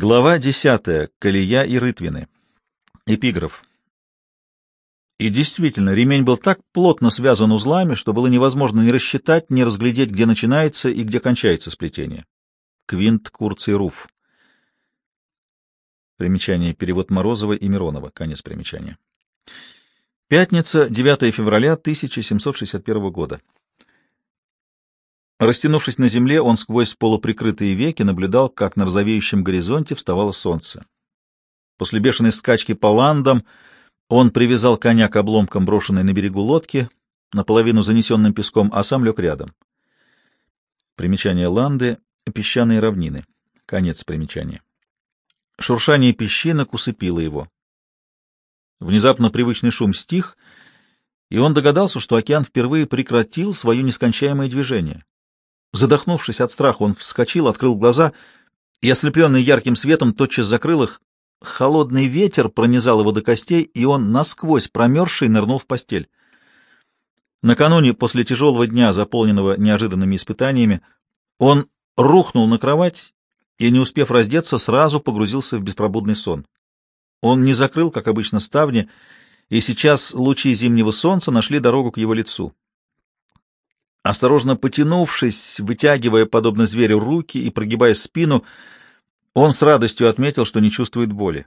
Глава десятая. Колея и рытвины. Эпиграф. И действительно, ремень был так плотно связан узлами, что было невозможно ни рассчитать, ни разглядеть, где начинается и где кончается сплетение. Квинт Курций Руф. Примечание. Перевод Морозова и Миронова. Конец примечания. Пятница, 9 февраля 1761 года. Растянувшись на земле, он сквозь полуприкрытые веки наблюдал, как на розовеющем горизонте вставало солнце. После бешеной скачки по ландам он привязал коня к обломкам брошенной на берегу лодки, наполовину занесенным песком, а сам лег рядом. Примечание ланды — песчаные равнины. Конец примечания. Шуршание песчинок усыпило его. Внезапно привычный шум стих, и он догадался, что океан впервые прекратил свое нескончаемое движение. Задохнувшись от страха, он вскочил, открыл глаза и, ослепленный ярким светом, тотчас закрыл их. Холодный ветер пронизал его до костей, и он, насквозь промерзший, нырнул в постель. Накануне, после тяжелого дня, заполненного неожиданными испытаниями, он рухнул на кровать и, не успев раздеться, сразу погрузился в беспробудный сон. Он не закрыл, как обычно, ставни, и сейчас лучи зимнего солнца нашли дорогу к его лицу. Осторожно потянувшись, вытягивая, подобно зверю, руки и прогибая спину, он с радостью отметил, что не чувствует боли.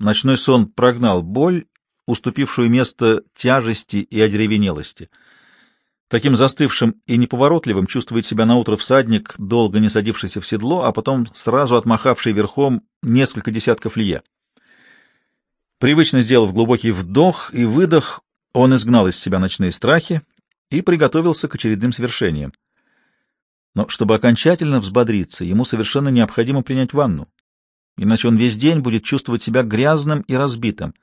Ночной сон прогнал боль, уступившую место тяжести и одеревенелости. Таким застывшим и неповоротливым чувствует себя наутро всадник, долго не садившийся в седло, а потом сразу отмахавший верхом несколько десятков лье. Привычно сделав глубокий вдох и выдох, он изгнал из себя ночные страхи и приготовился к очередным свершениям. Но чтобы окончательно взбодриться, ему совершенно необходимо принять ванну, иначе он весь день будет чувствовать себя грязным и разбитым.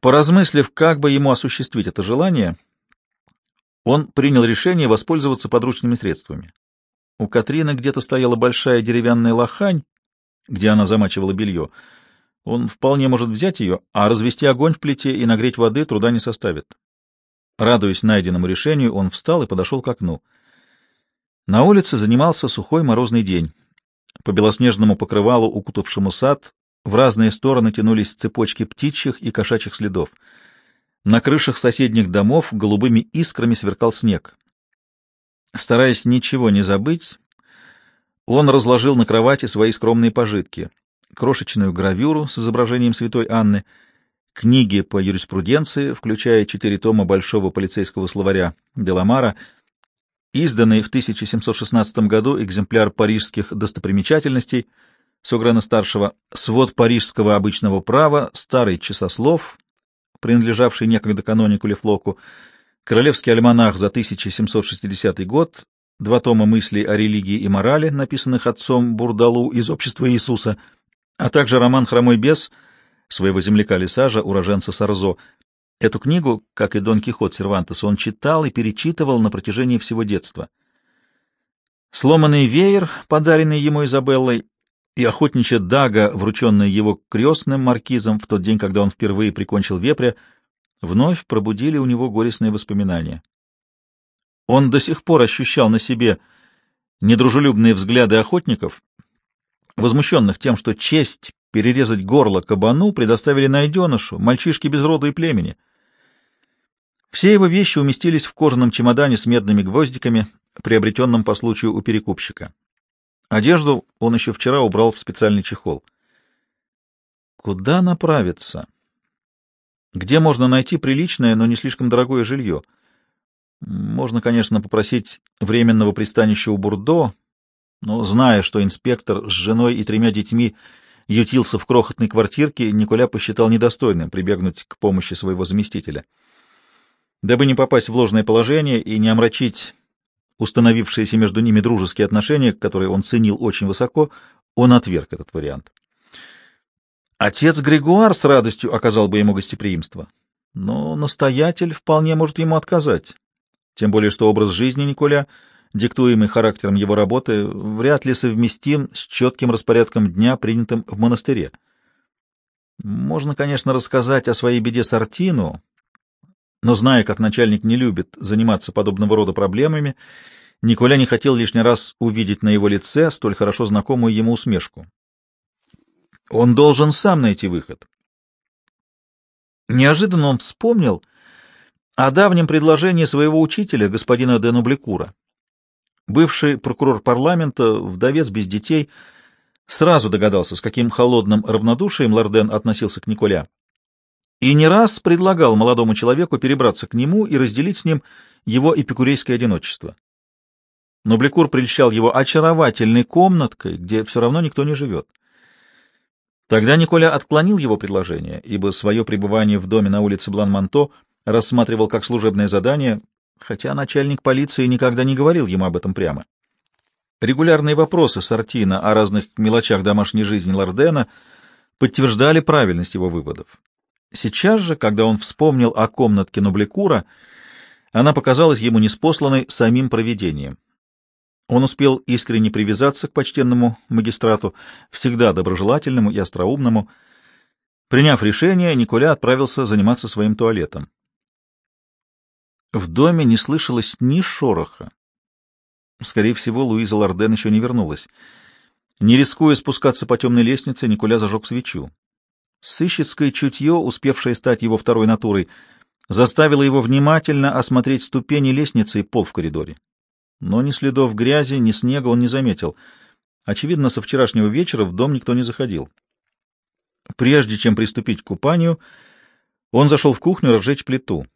Поразмыслив, как бы ему осуществить это желание, он принял решение воспользоваться подручными средствами. У Катрины где-то стояла большая деревянная лохань, где она замачивала белье. Он вполне может взять ее, а развести огонь в плите и нагреть воды труда не составит. Радуясь найденному решению, он встал и подошел к окну. На улице занимался сухой морозный день. По белоснежному покрывалу, укутавшему сад, в разные стороны тянулись цепочки птичьих и кошачьих следов. На крышах соседних домов голубыми искрами сверкал снег. Стараясь ничего не забыть, он разложил на кровати свои скромные пожитки — крошечную гравюру с изображением святой Анны — книги по юриспруденции, включая четыре тома большого полицейского словаря Деламара, изданный в 1716 году экземпляр парижских достопримечательностей Сограна-старшего, свод парижского обычного права, старый часослов, принадлежавший некогда канонику Лефлоку, королевский альманах за 1760 год, два тома мыслей о религии и морали, написанных отцом Бурдалу из «Общества Иисуса», а также роман «Хромой бес», своего земляка Лисажа, уроженца Сарзо. Эту книгу, как и Дон Кихот Сервантес, он читал и перечитывал на протяжении всего детства. Сломанный веер, подаренный ему Изабеллой, и охотничья дага, врученная его крестным маркизом в тот день, когда он впервые прикончил вепря, вновь пробудили у него горестные воспоминания. Он до сих пор ощущал на себе недружелюбные взгляды охотников, возмущенных тем, что честь перерезать горло кабану предоставили найденышу, мальчишке без рода и племени. Все его вещи уместились в кожаном чемодане с медными гвоздиками, приобретенном по случаю у перекупщика. Одежду он еще вчера убрал в специальный чехол. Куда направиться? Где можно найти приличное, но не слишком дорогое жилье? Можно, конечно, попросить временного пристанища у Бурдо, но, зная, что инспектор с женой и тремя детьми ютился в крохотной квартирке, Николя посчитал недостойным прибегнуть к помощи своего заместителя. Дабы не попасть в ложное положение и не омрачить установившиеся между ними дружеские отношения, которые он ценил очень высоко, он отверг этот вариант. Отец Григуар с радостью оказал бы ему гостеприимство, но настоятель вполне может ему отказать, тем более что образ жизни Николя — диктуемый характером его работы, вряд ли совместим с четким распорядком дня, принятым в монастыре. Можно, конечно, рассказать о своей беде Сартину, но, зная, как начальник не любит заниматься подобного рода проблемами, Николя не хотел лишний раз увидеть на его лице столь хорошо знакомую ему усмешку. Он должен сам найти выход. Неожиданно он вспомнил о давнем предложении своего учителя, господина Денубликура. Бывший прокурор парламента, вдовец без детей, сразу догадался, с каким холодным равнодушием Лорден относился к Николя. И не раз предлагал молодому человеку перебраться к нему и разделить с ним его эпикурейское одиночество. Но Блекур прельщал его очаровательной комнаткой, где все равно никто не живет. Тогда Николя отклонил его предложение, ибо свое пребывание в доме на улице Блан-Манто рассматривал как служебное задание, хотя начальник полиции никогда не говорил ему об этом прямо. Регулярные вопросы Сартина о разных мелочах домашней жизни Лордена подтверждали правильность его выводов. Сейчас же, когда он вспомнил о комнатке Ноблекура, она показалась ему неспосланной самим провидением. Он успел искренне привязаться к почтенному магистрату, всегда доброжелательному и остроумному. Приняв решение, Николя отправился заниматься своим туалетом. В доме не слышалось ни шороха. Скорее всего, Луиза Лорден еще не вернулась. Не рискуя спускаться по темной лестнице, Николя зажег свечу. Сыщицкое чутье, успевшее стать его второй натурой, заставило его внимательно осмотреть ступени лестницы и пол в коридоре но ни следов грязи, ни снега он не заметил. Очевидно, со вчерашнего вечера в дом никто не заходил. Прежде чем приступить к купанию, он зашел в кухню разжечь плиту.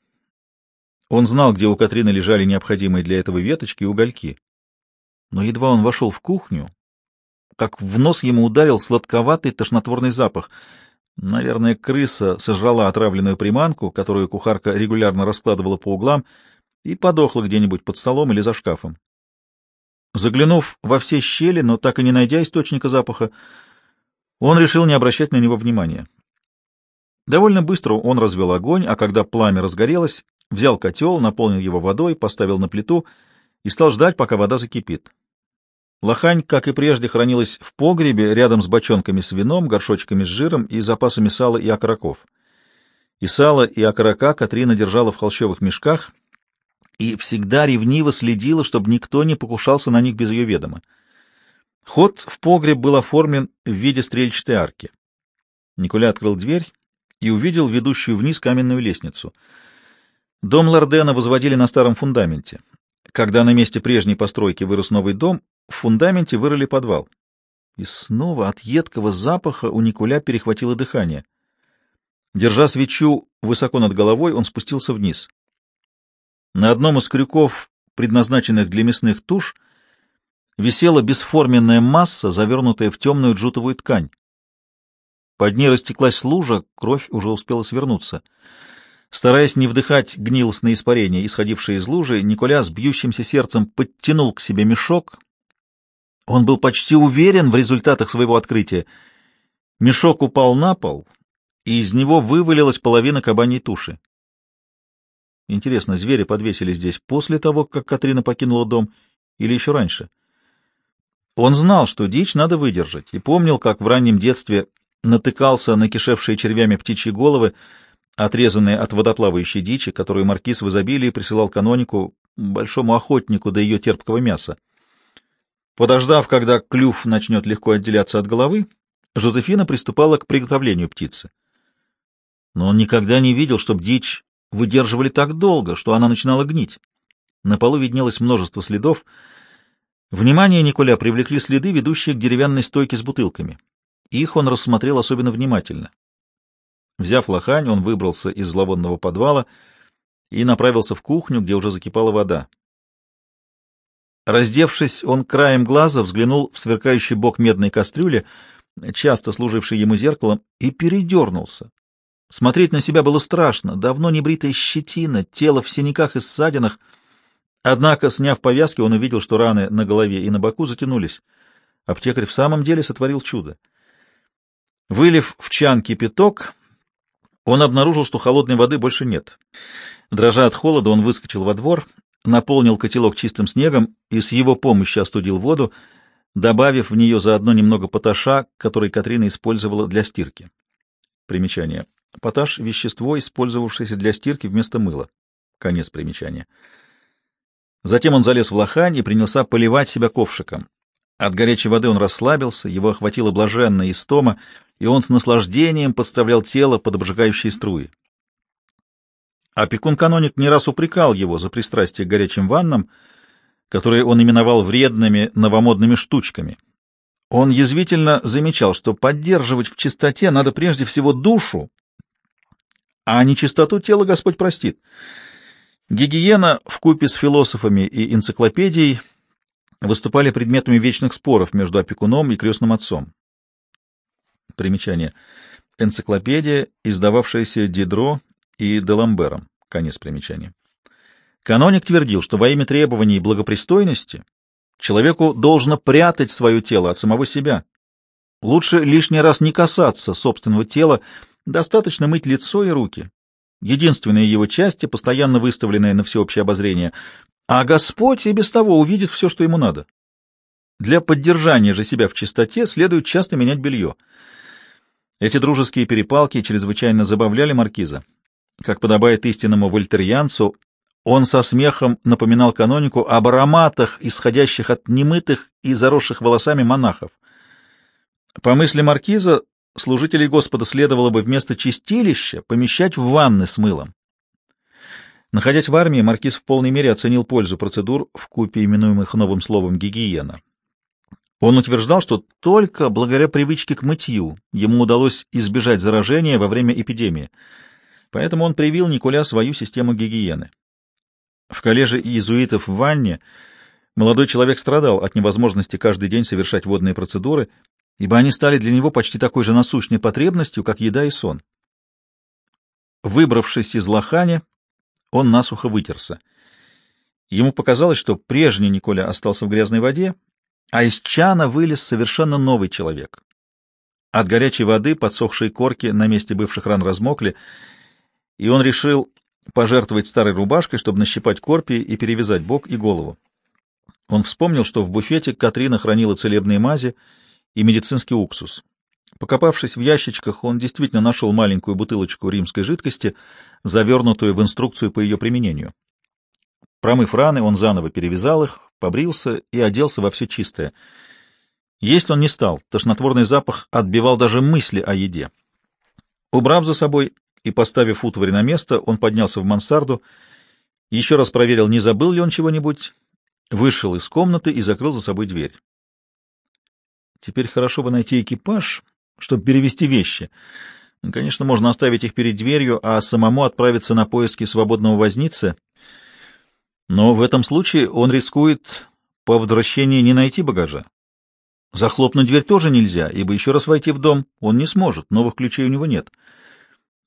Он знал, где у Катрины лежали необходимые для этого веточки и угольки. Но едва он вошел в кухню, как в нос ему ударил сладковатый тошнотворный запах. Наверное, крыса сожрала отравленную приманку, которую кухарка регулярно раскладывала по углам, и подохла где-нибудь под столом или за шкафом. Заглянув во все щели, но так и не найдя источника запаха, он решил не обращать на него внимания. Довольно быстро он развел огонь, а когда пламя разгорелось, взял котел, наполнил его водой, поставил на плиту и стал ждать, пока вода закипит. Лохань, как и прежде, хранилась в погребе рядом с бочонками с вином, горшочками с жиром и запасами сала и окороков. И сало, и окорока Катрина держала в холщовых мешках — и всегда ревниво следила, чтобы никто не покушался на них без ее ведома. Ход в погреб был оформлен в виде стрельчатой арки. Николя открыл дверь и увидел ведущую вниз каменную лестницу. Дом Лордена возводили на старом фундаменте. Когда на месте прежней постройки вырос новый дом, в фундаменте вырыли подвал. И снова от едкого запаха у Николя перехватило дыхание. Держа свечу высоко над головой, он спустился вниз. На одном из крюков, предназначенных для мясных туш, висела бесформенная масса, завернутая в темную джутовую ткань. Под ней растеклась лужа, кровь уже успела свернуться. Стараясь не вдыхать гнилостные испарения, исходившие из лужи, Николя с бьющимся сердцем подтянул к себе мешок. Он был почти уверен в результатах своего открытия. Мешок упал на пол, и из него вывалилась половина кабаньей туши. Интересно, звери подвесили здесь после того, как Катрина покинула дом, или еще раньше? Он знал, что дичь надо выдержать, и помнил, как в раннем детстве натыкался на кишевшие червями птичьи головы, отрезанные от водоплавающей дичи, которую маркиз в изобилии присылал канонику, большому охотнику до ее терпкого мяса. Подождав, когда клюв начнет легко отделяться от головы, Жозефина приступала к приготовлению птицы. Но он никогда не видел, чтобы дичь выдерживали так долго, что она начинала гнить. На полу виднелось множество следов. Внимание Николя привлекли следы, ведущие к деревянной стойке с бутылками. Их он рассмотрел особенно внимательно. Взяв лохань, он выбрался из зловонного подвала и направился в кухню, где уже закипала вода. Раздевшись, он краем глаза взглянул в сверкающий бок медной кастрюли, часто служившей ему зеркалом, и передернулся. Смотреть на себя было страшно, давно не бритая щетина, тело в синяках и ссадинах. Однако, сняв повязки, он увидел, что раны на голове и на боку затянулись. Аптекарь в самом деле сотворил чудо. Вылив в чан кипяток, он обнаружил, что холодной воды больше нет. Дрожа от холода, он выскочил во двор, наполнил котелок чистым снегом и с его помощью остудил воду, добавив в нее заодно немного поташа, который Катрина использовала для стирки. Примечание. Поташ — вещество, использовавшееся для стирки вместо мыла. Конец примечания. Затем он залез в лохань и принялся поливать себя ковшиком. От горячей воды он расслабился, его охватила блаженная истома, и он с наслаждением подставлял тело под обжигающие струи. Опекун-каноник не раз упрекал его за пристрастие к горячим ваннам, которые он именовал вредными новомодными штучками. Он язвительно замечал, что поддерживать в чистоте надо прежде всего душу, а нечистоту тела Господь простит. Гигиена в купе с философами и энциклопедией выступали предметами вечных споров между опекуном и крестным отцом. Примечание. Энциклопедия, издававшаяся Дидро и Деламбером. Конец примечания. Каноник твердил, что во имя требований благопристойности человеку должно прятать свое тело от самого себя. Лучше лишний раз не касаться собственного тела, достаточно мыть лицо и руки. Единственные его части, постоянно выставленные на всеобщее обозрение, а Господь и без того увидит все, что ему надо. Для поддержания же себя в чистоте следует часто менять белье. Эти дружеские перепалки чрезвычайно забавляли маркиза. Как подобает истинному вольтерьянцу, он со смехом напоминал канонику об ароматах, исходящих от немытых и заросших волосами монахов. По мысли маркиза, служителей Господа следовало бы вместо чистилища помещать в ванны с мылом. Находясь в армии, маркиз в полной мере оценил пользу процедур, в купе именуемых новым словом «гигиена». Он утверждал, что только благодаря привычке к мытью ему удалось избежать заражения во время эпидемии, поэтому он привил Николя свою систему гигиены. В коллеже иезуитов в ванне молодой человек страдал от невозможности каждый день совершать водные процедуры, ибо они стали для него почти такой же насущной потребностью, как еда и сон. Выбравшись из лохани, он насухо вытерся. Ему показалось, что прежний Николя остался в грязной воде, а из чана вылез совершенно новый человек. От горячей воды подсохшие корки на месте бывших ран размокли, и он решил пожертвовать старой рубашкой, чтобы нащипать корпи и перевязать бок и голову. Он вспомнил, что в буфете Катрина хранила целебные мази и медицинский уксус. Покопавшись в ящичках, он действительно нашел маленькую бутылочку римской жидкости, завернутую в инструкцию по ее применению. Промыв раны, он заново перевязал их, побрился и оделся во все чистое. Есть он не стал, тошнотворный запах отбивал даже мысли о еде. Убрав за собой и поставив утварь на место, он поднялся в мансарду, еще раз проверил, не забыл ли он чего-нибудь, вышел из комнаты и закрыл за собой дверь. Теперь хорошо бы найти экипаж, чтобы перевести вещи. Конечно, можно оставить их перед дверью, а самому отправиться на поиски свободного возницы, но в этом случае он рискует по возвращении не найти багажа. Захлопнуть дверь тоже нельзя, ибо еще раз войти в дом он не сможет, новых ключей у него нет.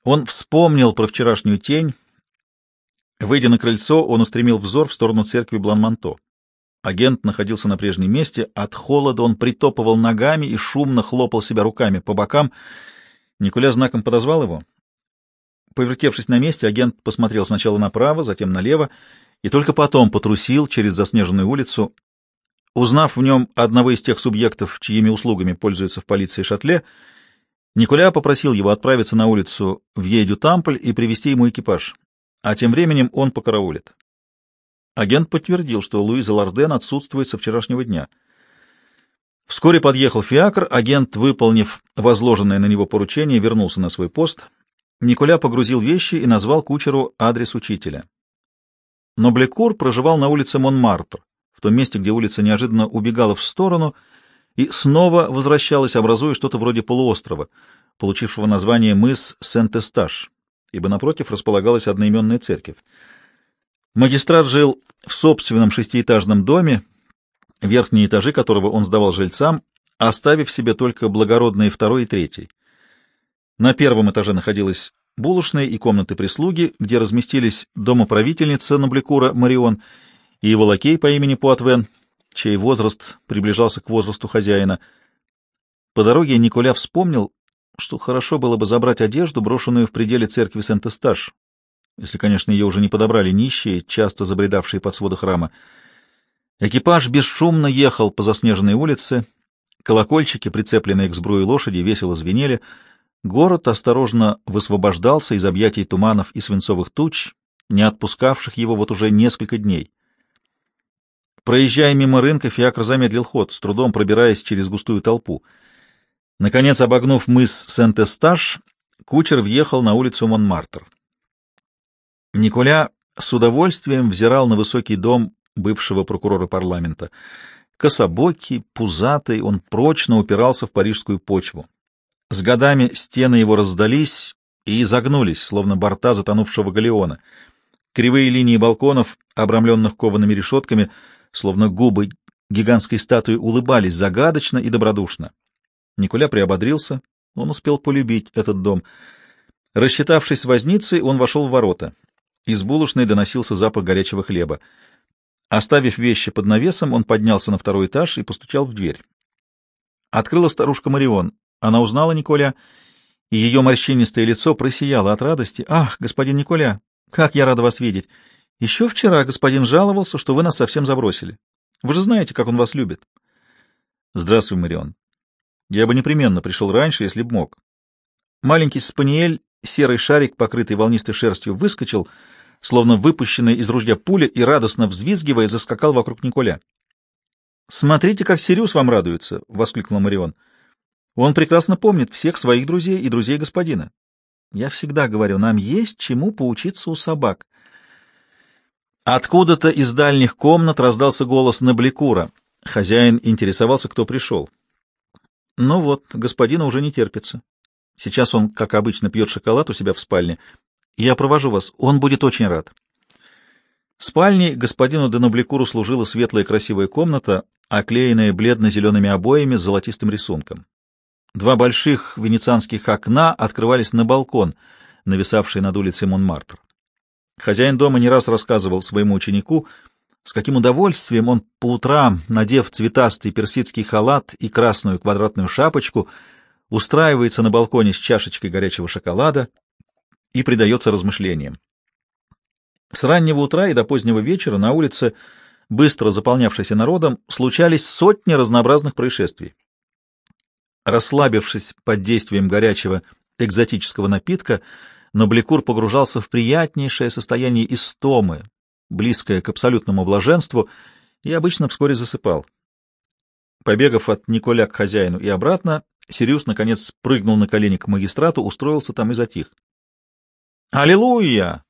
Он вспомнил про вчерашнюю тень. Выйдя на крыльцо, он устремил взор в сторону церкви Бланманто. Агент находился на прежнем месте. От холода он притопывал ногами и шумно хлопал себя руками по бокам. Николя знаком подозвал его. Повертевшись на месте, агент посмотрел сначала направо, затем налево, и только потом потрусил через заснеженную улицу. Узнав в нем одного из тех субъектов, чьими услугами пользуются в полиции Шатле, Николя попросил его отправиться на улицу в Ейдю-Тампль и привести ему экипаж, а тем временем он покараулит. Агент подтвердил, что Луиза Ларден отсутствует со вчерашнего дня. Вскоре подъехал фиакр, агент, выполнив возложенное на него поручение, вернулся на свой пост. Николя погрузил вещи и назвал кучеру адрес учителя. Но Блекур проживал на улице Монмартр, в том месте, где улица неожиданно убегала в сторону — и снова возвращалась, образуя что-то вроде полуострова, получившего название мыс Сент-Эстаж, ибо напротив располагалась одноименная церковь. Магистрат жил в собственном шестиэтажном доме, верхние этажи которого он сдавал жильцам, оставив себе только благородные второй и третий. На первом этаже находилась булочная и комнаты прислуги, где разместились домоправительница Набликура Марион и его лакей по имени Пуатвен, чей возраст приближался к возрасту хозяина. По дороге Николя вспомнил, что хорошо было бы забрать одежду, брошенную в пределе церкви Сент-Эстаж, если, конечно, ее уже не подобрали нищие, часто забредавшие под своды храма. Экипаж бесшумно ехал по заснеженной улице, колокольчики, прицепленные к сбруе лошади, весело звенели, город осторожно высвобождался из объятий туманов и свинцовых туч, не отпускавших его вот уже несколько дней. Проезжая мимо рынка, Фиакр замедлил ход, с трудом пробираясь через густую толпу. Наконец, обогнув мыс Сент-Эстаж, кучер въехал на улицу Монмартр. Николя с удовольствием взирал на высокий дом бывшего прокурора парламента. Кособокий, пузатый, он прочно упирался в парижскую почву. С годами стены его раздались и изогнулись, словно борта затонувшего галеона. Кривые линии балконов, обрамленных коваными решетками, словно губы гигантской статуи, улыбались загадочно и добродушно. Николя приободрился, он успел полюбить этот дом. Рассчитавшись возницей, он вошел в ворота. Из булочной доносился запах горячего хлеба. Оставив вещи под навесом, он поднялся на второй этаж и постучал в дверь. Открыла старушка Марион. Она узнала Николя, и ее морщинистое лицо просияло от радости. «Ах, господин Николя, как я рада вас видеть! Еще вчера господин жаловался, что вы нас совсем забросили. Вы же знаете, как он вас любит». «Здравствуй, Марион. Я бы непременно пришел раньше, если б мог. Маленький спаниель, серый шарик, покрытый волнистой шерстью, выскочил, словно выпущенный из ружья пуля, и, радостно взвизгивая, заскакал вокруг Николя. — Смотрите, как Сириус вам радуется! — воскликнул Марион. — Он прекрасно помнит всех своих друзей и друзей господина. Я всегда говорю, нам есть чему поучиться у собак. Откуда-то из дальних комнат раздался голос Набликура. Хозяин интересовался, кто пришел. Ну вот, господина уже не терпится. Сейчас он, как обычно, пьет шоколад у себя в спальне. Я провожу вас, он будет очень рад. Спальней господину Денобликуру служила светлая красивая комната, оклеенная бледно-зелеными обоями с золотистым рисунком. Два больших венецианских окна открывались на балкон, нависавший над улицей Монмартр. Хозяин дома не раз рассказывал своему ученику, с каким удовольствием он по утрам, надев цветастый персидский халат и красную квадратную шапочку, устраивается на балконе с чашечкой горячего шоколада и предается размышлениям. С раннего утра и до позднего вечера на улице, быстро заполнявшейся народом, случались сотни разнообразных происшествий. Расслабившись под действием горячего экзотического напитка, Нобликур погружался в приятнейшее состояние истомы, близкое к абсолютному блаженству, и обычно вскоре засыпал. Побегав от Николя к хозяину и обратно, Сириус, наконец, прыгнул на колени к магистрату, устроился там и затих. «Аллилуйя!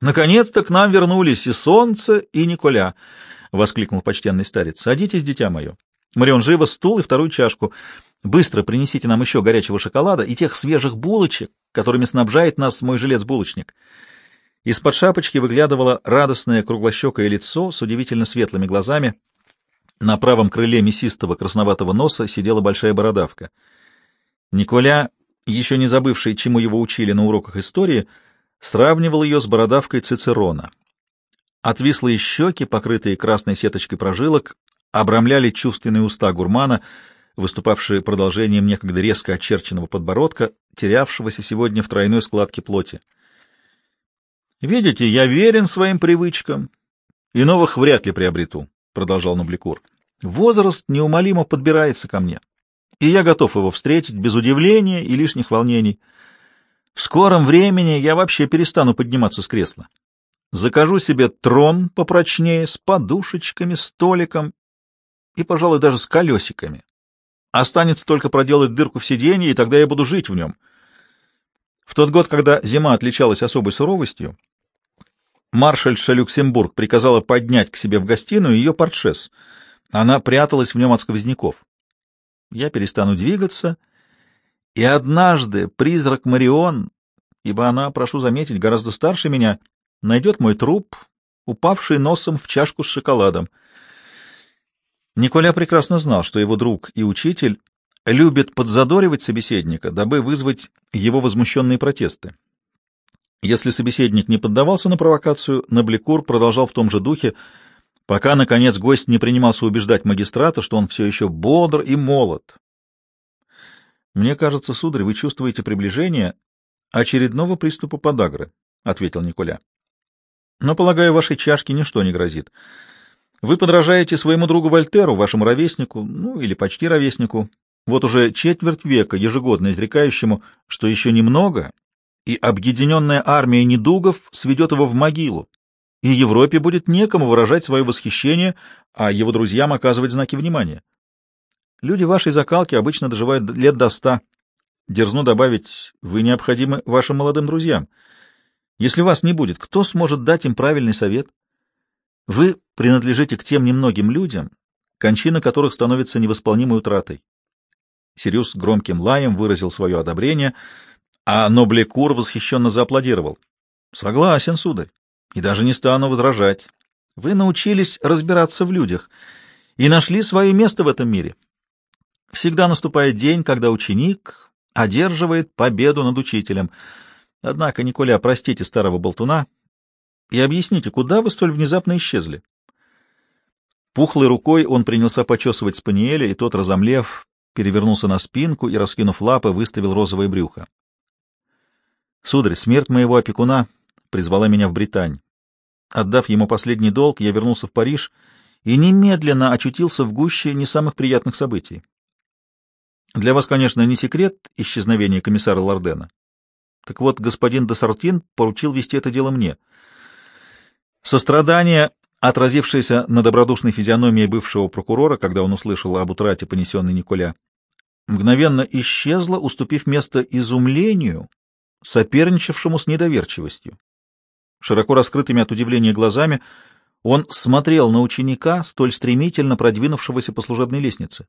Наконец-то к нам вернулись и солнце, и Николя!» — воскликнул почтенный старец. «Садитесь, дитя мое. Марион, живо стул и вторую чашку. Быстро принесите нам еще горячего шоколада и тех свежих булочек, которыми снабжает нас мой жилец-булочник». Из-под шапочки выглядывало радостное круглощекое лицо с удивительно светлыми глазами. На правом крыле мясистого красноватого носа сидела большая бородавка. Николя, еще не забывший, чему его учили на уроках истории, сравнивал ее с бородавкой Цицерона. Отвислые щеки, покрытые красной сеточкой прожилок, обрамляли чувственные уста гурмана, выступавшие продолжением некогда резко очерченного подбородка, терявшегося сегодня в тройной складке плоти. Видите, я верен своим привычкам и новых вряд ли приобрету, — продолжал Набликур. Возраст неумолимо подбирается ко мне, и я готов его встретить без удивления и лишних волнений. В скором времени я вообще перестану подниматься с кресла. Закажу себе трон попрочнее, с подушечками, столиком и, пожалуй, даже с колесиками. Останется только проделать дырку в сиденье, и тогда я буду жить в нем. В тот год, когда зима отличалась особой суровостью, маршальша Люксембург приказала поднять к себе в гостиную ее портшес. Она пряталась в нем от сквозняков. Я перестану двигаться, и однажды призрак Марион, ибо она, прошу заметить, гораздо старше меня, найдет мой труп, упавший носом в чашку с шоколадом. Николя прекрасно знал, что его друг и учитель любит подзадоривать собеседника, дабы вызвать его возмущенные протесты. Если собеседник не поддавался на провокацию, Набликур продолжал в том же духе, пока, наконец, гость не принимался убеждать магистрата, что он все еще бодр и молод. «Мне кажется, сударь, вы чувствуете приближение очередного приступа подагры», — ответил Николя. «Но, полагаю, вашей чашке ничто не грозит. Вы подражаете своему другу Вольтеру, вашему ровеснику, ну, или почти ровеснику, вот уже четверть века ежегодно изрекающему, что еще немного, и объединенная армия недугов сведет его в могилу, и Европе будет некому выражать свое восхищение, а его друзьям оказывать знаки внимания. Люди вашей закалки обычно доживают лет до ста. Дерзну добавить, вы необходимы вашим молодым друзьям. Если вас не будет, кто сможет дать им правильный совет? Вы принадлежите к тем немногим людям, кончина которых становится невосполнимой утратой. Сириус громким лаем выразил свое одобрение, а Ноблекур восхищенно зааплодировал. — Согласен, сударь, и даже не стану возражать. Вы научились разбираться в людях и нашли свое место в этом мире. Всегда наступает день, когда ученик одерживает победу над учителем. Однако, Николя, простите старого болтуна и объясните, куда вы столь внезапно исчезли? Пухлой рукой он принялся почесывать спаниеля, и тот, разомлев, перевернулся на спинку и, раскинув лапы, выставил розовое брюхо. — Сударь, смерть моего опекуна призвала меня в Британь. Отдав ему последний долг, я вернулся в Париж и немедленно очутился в гуще не самых приятных событий. Для вас, конечно, не секрет исчезновения комиссара Лордена. Так вот, господин Десартин поручил вести это дело мне. Сострадание, отразившееся на добродушной физиономии бывшего прокурора, когда он услышал об утрате, понесенной Николя, мгновенно исчезло, уступив место изумлению, соперничавшему с недоверчивостью. Широко раскрытыми от удивления глазами он смотрел на ученика, столь стремительно продвинувшегося по служебной лестнице.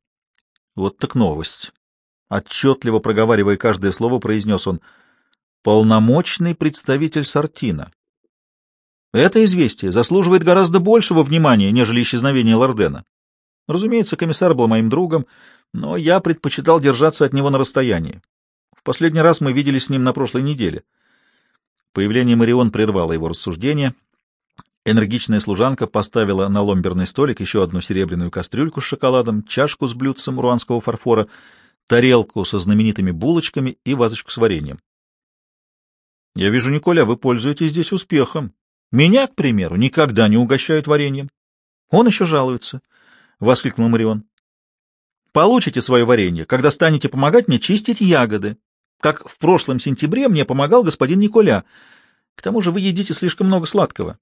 Вот так новость. Отчетливо проговаривая каждое слово, произнес он «Полномочный представитель Сартина». Это известие заслуживает гораздо большего внимания, нежели исчезновение Лордена. Разумеется, комиссар был моим другом, но я предпочитал держаться от него на расстоянии. В последний раз мы виделись с ним на прошлой неделе. Появление Марион прервало его рассуждение. Энергичная служанка поставила на ломберный столик еще одну серебряную кастрюльку с шоколадом, чашку с блюдцем руанского фарфора, тарелку со знаменитыми булочками и вазочку с вареньем. — Я вижу, Николя, вы пользуетесь здесь успехом. Меня, к примеру, никогда не угощают вареньем. Он еще жалуется, — воскликнул Марион. — Получите свое варенье, когда станете помогать мне чистить ягоды как в прошлом сентябре мне помогал господин Николя. К тому же вы едите слишком много сладкого.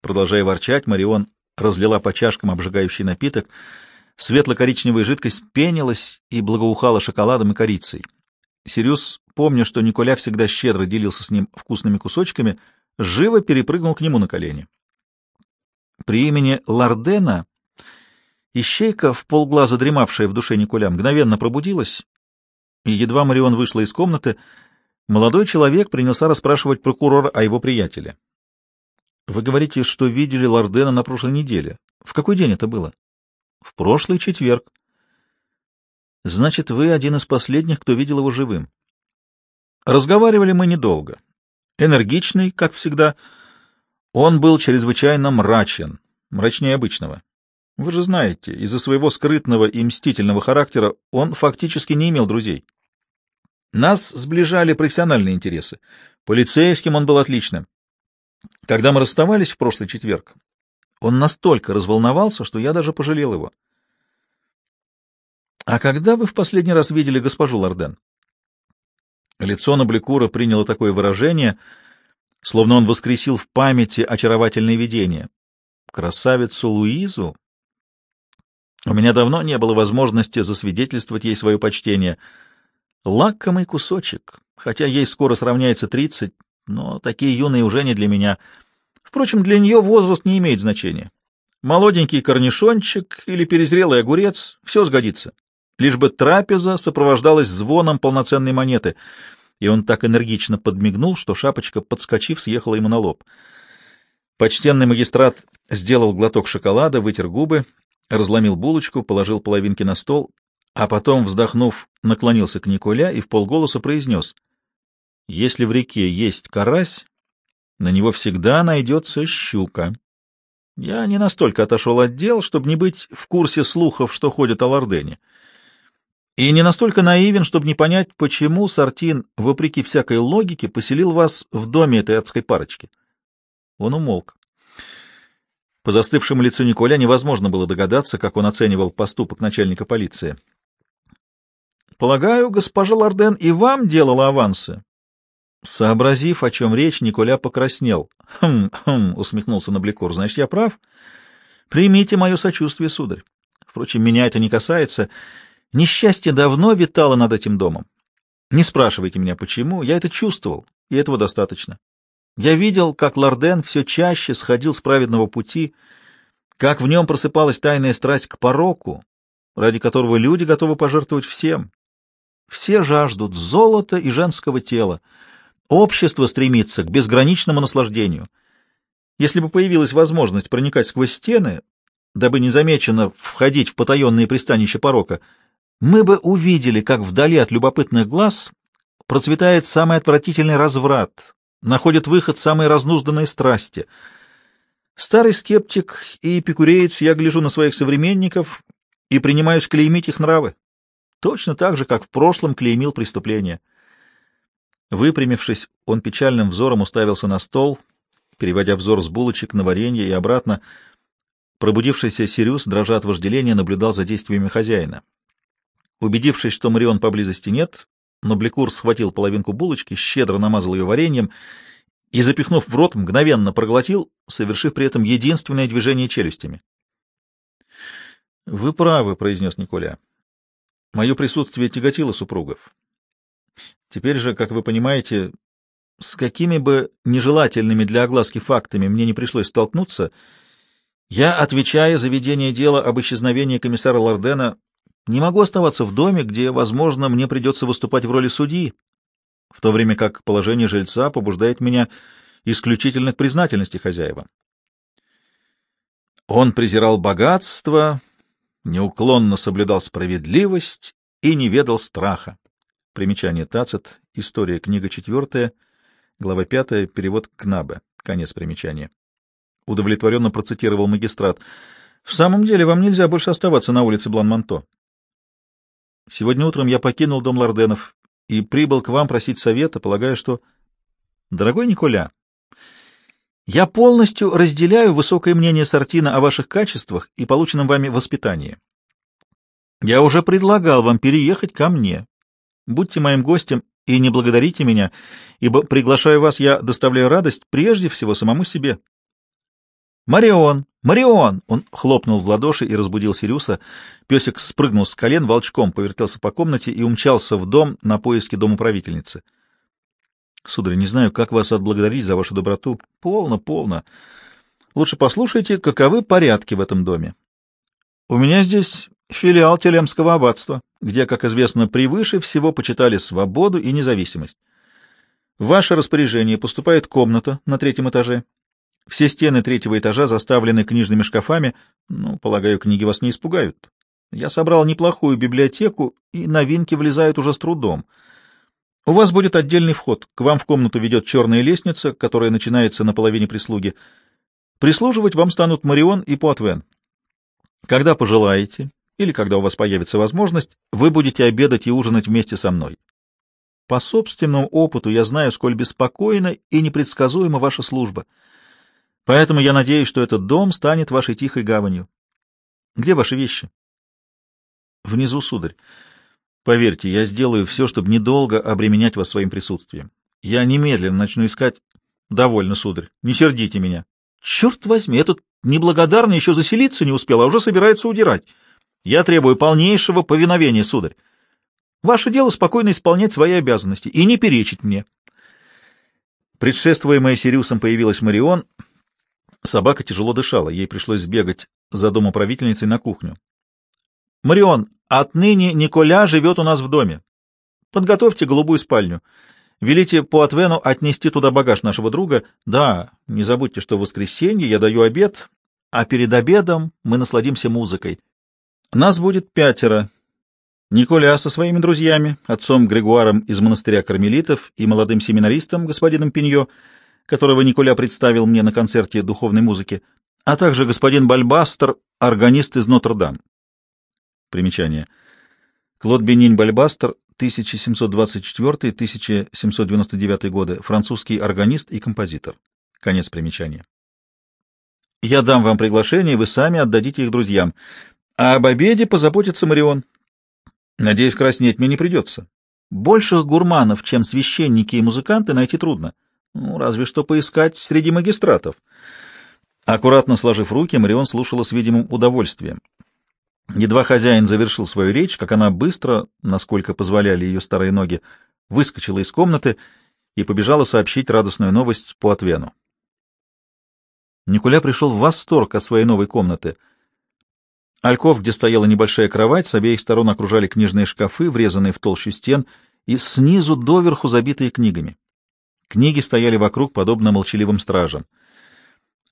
Продолжая ворчать, Марион разлила по чашкам обжигающий напиток. Светло-коричневая жидкость пенилась и благоухала шоколадом и корицей. Сириус, помня, что Николя всегда щедро делился с ним вкусными кусочками, живо перепрыгнул к нему на колени. При имени Лардена ищейка, в полглаза дремавшая в душе Николя, мгновенно пробудилась и едва Марион вышла из комнаты, молодой человек принялся расспрашивать прокурора о его приятеле. — Вы говорите, что видели Лордена на прошлой неделе. В какой день это было? — В прошлый четверг. — Значит, вы один из последних, кто видел его живым. Разговаривали мы недолго. Энергичный, как всегда. Он был чрезвычайно мрачен, мрачнее обычного. Вы же знаете, из-за своего скрытного и мстительного характера он фактически не имел друзей. Нас сближали профессиональные интересы. Полицейским он был отличным. Когда мы расставались в прошлый четверг, он настолько разволновался, что я даже пожалел его. — А когда вы в последний раз видели госпожу Лорден? Лицо Набликура приняло такое выражение, словно он воскресил в памяти очаровательное видение. Красавицу Луизу у меня давно не было возможности засвидетельствовать ей свое почтение. Лакомый кусочек, хотя ей скоро сравняется тридцать, но такие юные уже не для меня. Впрочем, для нее возраст не имеет значения. Молоденький корнишончик или перезрелый огурец — все сгодится. Лишь бы трапеза сопровождалась звоном полноценной монеты. И он так энергично подмигнул, что шапочка, подскочив, съехала ему на лоб. Почтенный магистрат сделал глоток шоколада, вытер губы разломил булочку, положил половинки на стол, а потом, вздохнув, наклонился к Николя и в полголоса произнес. «Если в реке есть карась, на него всегда найдется щука. Я не настолько отошел от дел, чтобы не быть в курсе слухов, что ходят о Лордене. И не настолько наивен, чтобы не понять, почему Сартин, вопреки всякой логике, поселил вас в доме этой адской парочки». Он умолк. По застывшему лицу Николя невозможно было догадаться, как он оценивал поступок начальника полиции. «Полагаю, госпожа Лорден и вам делала авансы?» Сообразив, о чем речь, Николя покраснел. «Хм, хм», — усмехнулся Набликор, — «значит, я прав? Примите мое сочувствие, сударь. Впрочем, меня это не касается. Несчастье давно витало над этим домом. Не спрашивайте меня, почему, я это чувствовал, и этого достаточно. Я видел, как Лорден все чаще сходил с праведного пути, как в нем просыпалась тайная страсть к пороку, ради которого люди готовы пожертвовать всем. Все жаждут золота и женского тела. Общество стремится к безграничному наслаждению. Если бы появилась возможность проникать сквозь стены, дабы незамеченно входить в потаенные пристанища порока, мы бы увидели, как вдали от любопытных глаз процветает самый отвратительный разврат, находят выход самые разнузданные страсти. Старый скептик и эпикуреец, я гляжу на своих современников и принимаюсь клеймить их нравы, точно так же, как в прошлом клеймил преступление. Выпрямившись, он печальным взором уставился на стол, переводя взор с булочек на варенье и обратно. Пробудившийся Сириус, дрожа от вожделения, наблюдал за действиями хозяина. Убедившись, что Марион поблизости нет, Нобликур схватил половинку булочки, щедро намазал ее вареньем и, запихнув в рот, мгновенно проглотил, совершив при этом единственное движение челюстями. — Вы правы, — произнес Николя. — Мое присутствие тяготило супругов. Теперь же, как вы понимаете, с какими бы нежелательными для огласки фактами мне не пришлось столкнуться, я, отвечая за ведение дела об исчезновении комиссара Лордена, не могу оставаться в доме, где, возможно, мне придется выступать в роли судьи, в то время как положение жильца побуждает меня исключительно к признательности хозяева. Он презирал богатство, неуклонно соблюдал справедливость и не ведал страха. Примечание Тацит, история, книга четвертая, глава пятая, перевод Кнабе, конец примечания. Удовлетворенно процитировал магистрат. В самом деле, вам нельзя больше оставаться на улице Блан-Манто. Сегодня утром я покинул дом Лорденов и прибыл к вам просить совета, полагая, что... Дорогой Николя, я полностью разделяю высокое мнение Сартина о ваших качествах и полученном вами воспитании. Я уже предлагал вам переехать ко мне. Будьте моим гостем и не благодарите меня, ибо, приглашая вас, я доставляю радость прежде всего самому себе. «Марион! Марион!» Он хлопнул в ладоши и разбудил Сириуса. Песик спрыгнул с колен, волчком повертелся по комнате и умчался в дом на поиски домоправительницы. «Сударь, не знаю, как вас отблагодарить за вашу доброту. Полно, полно. Лучше послушайте, каковы порядки в этом доме. У меня здесь филиал Телемского аббатства, где, как известно, превыше всего почитали свободу и независимость. В ваше распоряжение поступает комната на третьем этаже, все стены третьего этажа заставлены книжными шкафами. Ну, полагаю, книги вас не испугают. Я собрал неплохую библиотеку, и новинки влезают уже с трудом. У вас будет отдельный вход. К вам в комнату ведет черная лестница, которая начинается на половине прислуги. Прислуживать вам станут Марион и Пуатвен. Когда пожелаете, или когда у вас появится возможность, вы будете обедать и ужинать вместе со мной. По собственному опыту я знаю, сколь беспокойна и непредсказуема ваша служба — Поэтому я надеюсь, что этот дом станет вашей тихой гаванью. Где ваши вещи? Внизу, сударь. Поверьте, я сделаю все, чтобы недолго обременять вас своим присутствием. Я немедленно начну искать... Довольно, сударь. Не сердите меня. Черт возьми, этот неблагодарный еще заселиться не успел, а уже собирается удирать. Я требую полнейшего повиновения, сударь. Ваше дело спокойно исполнять свои обязанности и не перечить мне. Предшествуемая Сириусом появилась Марион — Собака тяжело дышала, ей пришлось сбегать за домоправительницей на кухню. — Марион, отныне Николя живет у нас в доме. Подготовьте голубую спальню. Велите по Атвену отнести туда багаж нашего друга. Да, не забудьте, что в воскресенье я даю обед, а перед обедом мы насладимся музыкой. Нас будет пятеро. Николя со своими друзьями, отцом Григуаром из монастыря кармелитов и молодым семинаристом, господином Пиньо, которого Николя представил мне на концерте духовной музыки, а также господин Бальбастер, органист из Нотр-Дам. Примечание. Клод Бенинь Бальбастер, 1724-1799 годы, французский органист и композитор. Конец примечания. Я дам вам приглашение, вы сами отдадите их друзьям. А об обеде позаботится Марион. Надеюсь, краснеть мне не придется. Больших гурманов, чем священники и музыканты, найти трудно. Ну, разве что поискать среди магистратов. Аккуратно сложив руки, Марион слушала с видимым удовольствием. Едва хозяин завершил свою речь, как она быстро, насколько позволяли ее старые ноги, выскочила из комнаты и побежала сообщить радостную новость по отвену. Николя пришел в восторг от своей новой комнаты. Альков, где стояла небольшая кровать, с обеих сторон окружали книжные шкафы, врезанные в толщу стен, и снизу доверху забитые книгами. Книги стояли вокруг, подобно молчаливым стражам.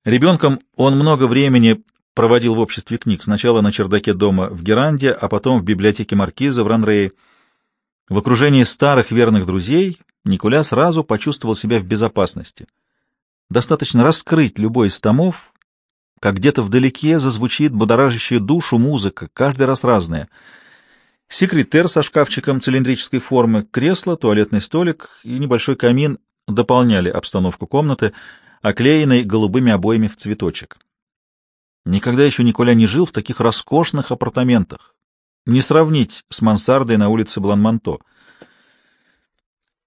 Ребенком он много времени проводил в обществе книг, сначала на чердаке дома в Геранде, а потом в библиотеке Маркиза в Ранрее. В окружении старых верных друзей Николя сразу почувствовал себя в безопасности. Достаточно раскрыть любой из томов, как где-то вдалеке зазвучит будоражащая душу музыка, каждый раз разная. Секретер со шкафчиком цилиндрической формы, кресло, туалетный столик и небольшой камин дополняли обстановку комнаты, оклеенной голубыми обоями в цветочек. Никогда еще Николя не жил в таких роскошных апартаментах. Не сравнить с мансардой на улице Бланманто.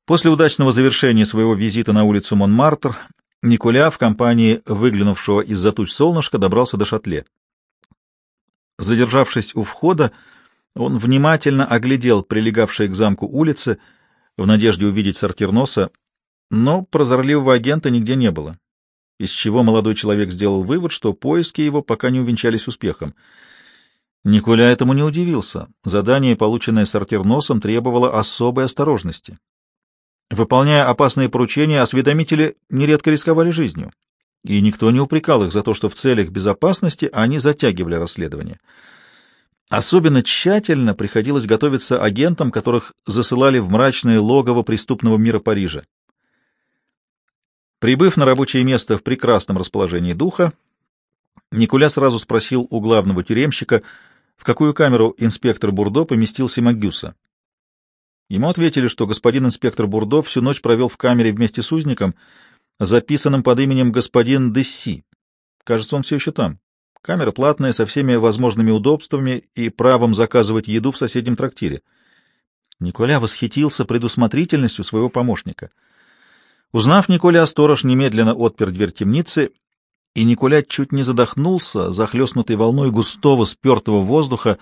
После удачного завершения своего визита на улицу Монмартр Николя в компании выглянувшего из-за туч солнышка добрался до шатле. Задержавшись у входа, он внимательно оглядел прилегавшие к замку улицы в надежде увидеть сортир носа, но прозорливого агента нигде не было из чего молодой человек сделал вывод, что поиски его пока не увенчались успехом. Николя этому не удивился. Задание, полученное сортирносом, требовало особой осторожности. Выполняя опасные поручения, осведомители нередко рисковали жизнью, и никто не упрекал их за то, что в целях безопасности они затягивали расследование. Особенно тщательно приходилось готовиться агентам, которых засылали в мрачное логово преступного мира Парижа. Прибыв на рабочее место в прекрасном расположении духа, Никуля сразу спросил у главного тюремщика, в какую камеру инспектор Бурдо поместил Симагюса. Ему ответили, что господин инспектор Бурдо всю ночь провел в камере вместе с узником, записанным под именем господин Десси. Кажется, он все еще там. Камера платная, со всеми возможными удобствами и правом заказывать еду в соседнем трактире. Николя восхитился предусмотрительностью своего помощника — Узнав Николя, сторож немедленно отпер дверь темницы, и Николя чуть не задохнулся, захлестнутый волной густого спертого воздуха,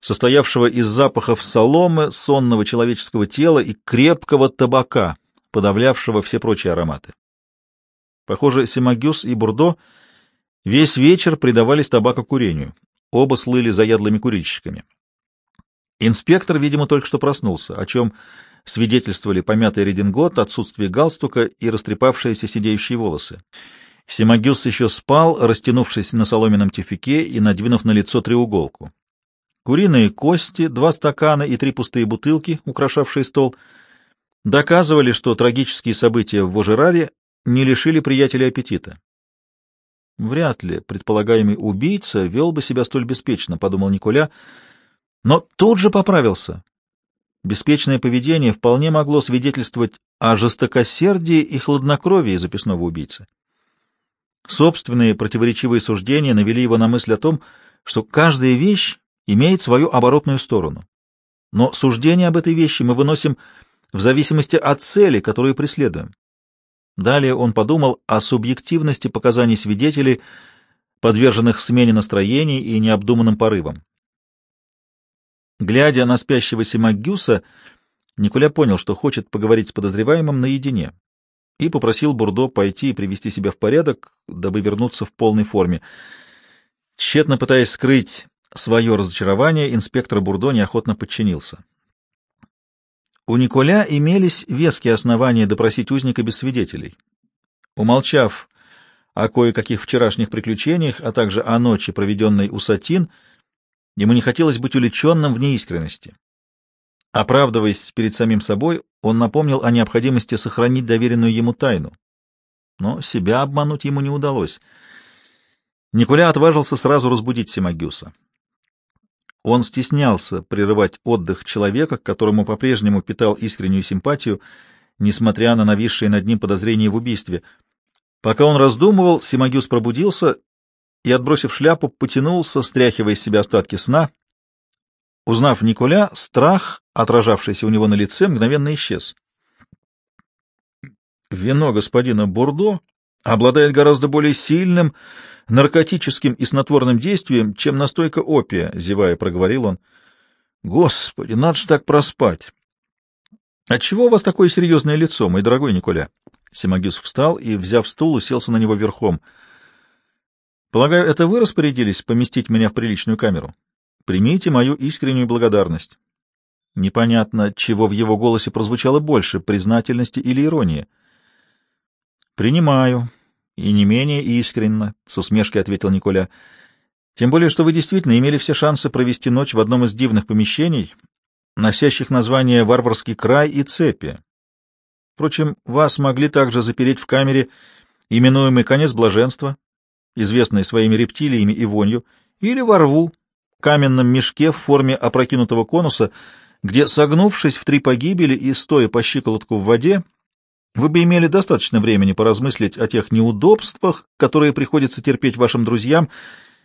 состоявшего из запахов соломы, сонного человеческого тела и крепкого табака, подавлявшего все прочие ароматы. Похоже, Симагюс и Бурдо весь вечер предавались табакокурению. Оба слыли заядлыми курильщиками. Инспектор, видимо, только что проснулся, о чем свидетельствовали помятый редингот, отсутствие галстука и растрепавшиеся сидеющие волосы. Симагюс еще спал, растянувшись на соломенном тюфике и надвинув на лицо треуголку. Куриные кости, два стакана и три пустые бутылки, украшавшие стол, доказывали, что трагические события в Вожераре не лишили приятеля аппетита. Вряд ли предполагаемый убийца вел бы себя столь беспечно, — подумал Николя, но тут же поправился. Беспечное поведение вполне могло свидетельствовать о жестокосердии и хладнокровии записного убийцы. Собственные противоречивые суждения навели его на мысль о том, что каждая вещь имеет свою оборотную сторону. Но суждение об этой вещи мы выносим в зависимости от цели, которую преследуем. Далее он подумал о субъективности показаний свидетелей, подверженных смене настроений и необдуманным порывам. Глядя на спящего Симагюса, Николя понял, что хочет поговорить с подозреваемым наедине, и попросил Бурдо пойти и привести себя в порядок, дабы вернуться в полной форме. Тщетно пытаясь скрыть свое разочарование, инспектор Бурдо неохотно подчинился. У Николя имелись веские основания допросить узника без свидетелей. Умолчав о кое-каких вчерашних приключениях, а также о ночи, проведенной у Сатин, — Ему не хотелось быть увлеченным в неискренности. Оправдываясь перед самим собой, он напомнил о необходимости сохранить доверенную ему тайну. Но себя обмануть ему не удалось. Николя отважился сразу разбудить Симагюса. Он стеснялся прерывать отдых человека, к которому по-прежнему питал искреннюю симпатию, несмотря на нависшие над ним подозрения в убийстве. Пока он раздумывал, Симагюс пробудился и, отбросив шляпу, потянулся, стряхивая из себя остатки сна. Узнав Николя, страх, отражавшийся у него на лице, мгновенно исчез. Вино господина Бурдо обладает гораздо более сильным, наркотическим и снотворным действием, чем настойка опия, — зевая проговорил он. — Господи, надо же так проспать! — Отчего у вас такое серьезное лицо, мой дорогой Николя? Симагюс встал и, взяв стул, уселся на него верхом. — Полагаю, это вы распорядились поместить меня в приличную камеру? Примите мою искреннюю благодарность. Непонятно, чего в его голосе прозвучало больше, признательности или иронии. — Принимаю, и не менее искренно, — с усмешкой ответил Николя. — Тем более, что вы действительно имели все шансы провести ночь в одном из дивных помещений, носящих название «Варварский край» и «Цепи». Впрочем, вас могли также запереть в камере, именуемый «Конец блаженства», известной своими рептилиями и вонью, или во рву, каменном мешке в форме опрокинутого конуса, где, согнувшись в три погибели и стоя по щиколотку в воде, вы бы имели достаточно времени поразмыслить о тех неудобствах, которые приходится терпеть вашим друзьям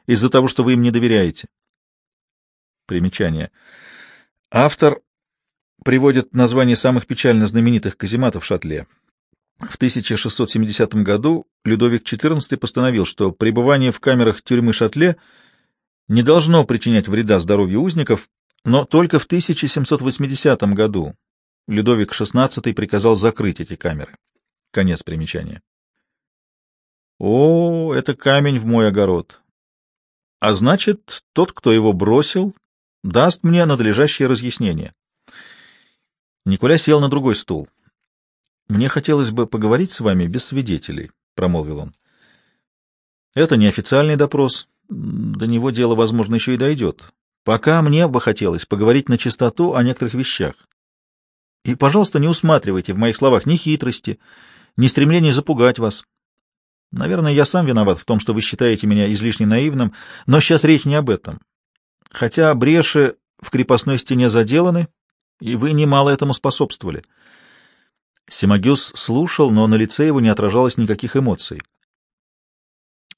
из-за того, что вы им не доверяете. Примечание. Автор приводит название самых печально знаменитых казематов в Шатле. В 1670 году Людовик XIV постановил, что пребывание в камерах тюрьмы Шатле не должно причинять вреда здоровью узников, но только в 1780 году Людовик XVI приказал закрыть эти камеры. Конец примечания. О, это камень в мой огород. А значит, тот, кто его бросил, даст мне надлежащее разъяснение. Николя сел на другой стул. Мне хотелось бы поговорить с вами без свидетелей, промолвил он. Это неофициальный допрос. До него дело, возможно, еще и дойдет. Пока мне бы хотелось поговорить на чистоту о некоторых вещах. И, пожалуйста, не усматривайте в моих словах ни хитрости, ни стремления запугать вас. Наверное, я сам виноват в том, что вы считаете меня излишне наивным, но сейчас речь не об этом. Хотя бреши в крепостной стене заделаны, и вы немало этому способствовали. Симагюс слушал, но на лице его не отражалось никаких эмоций.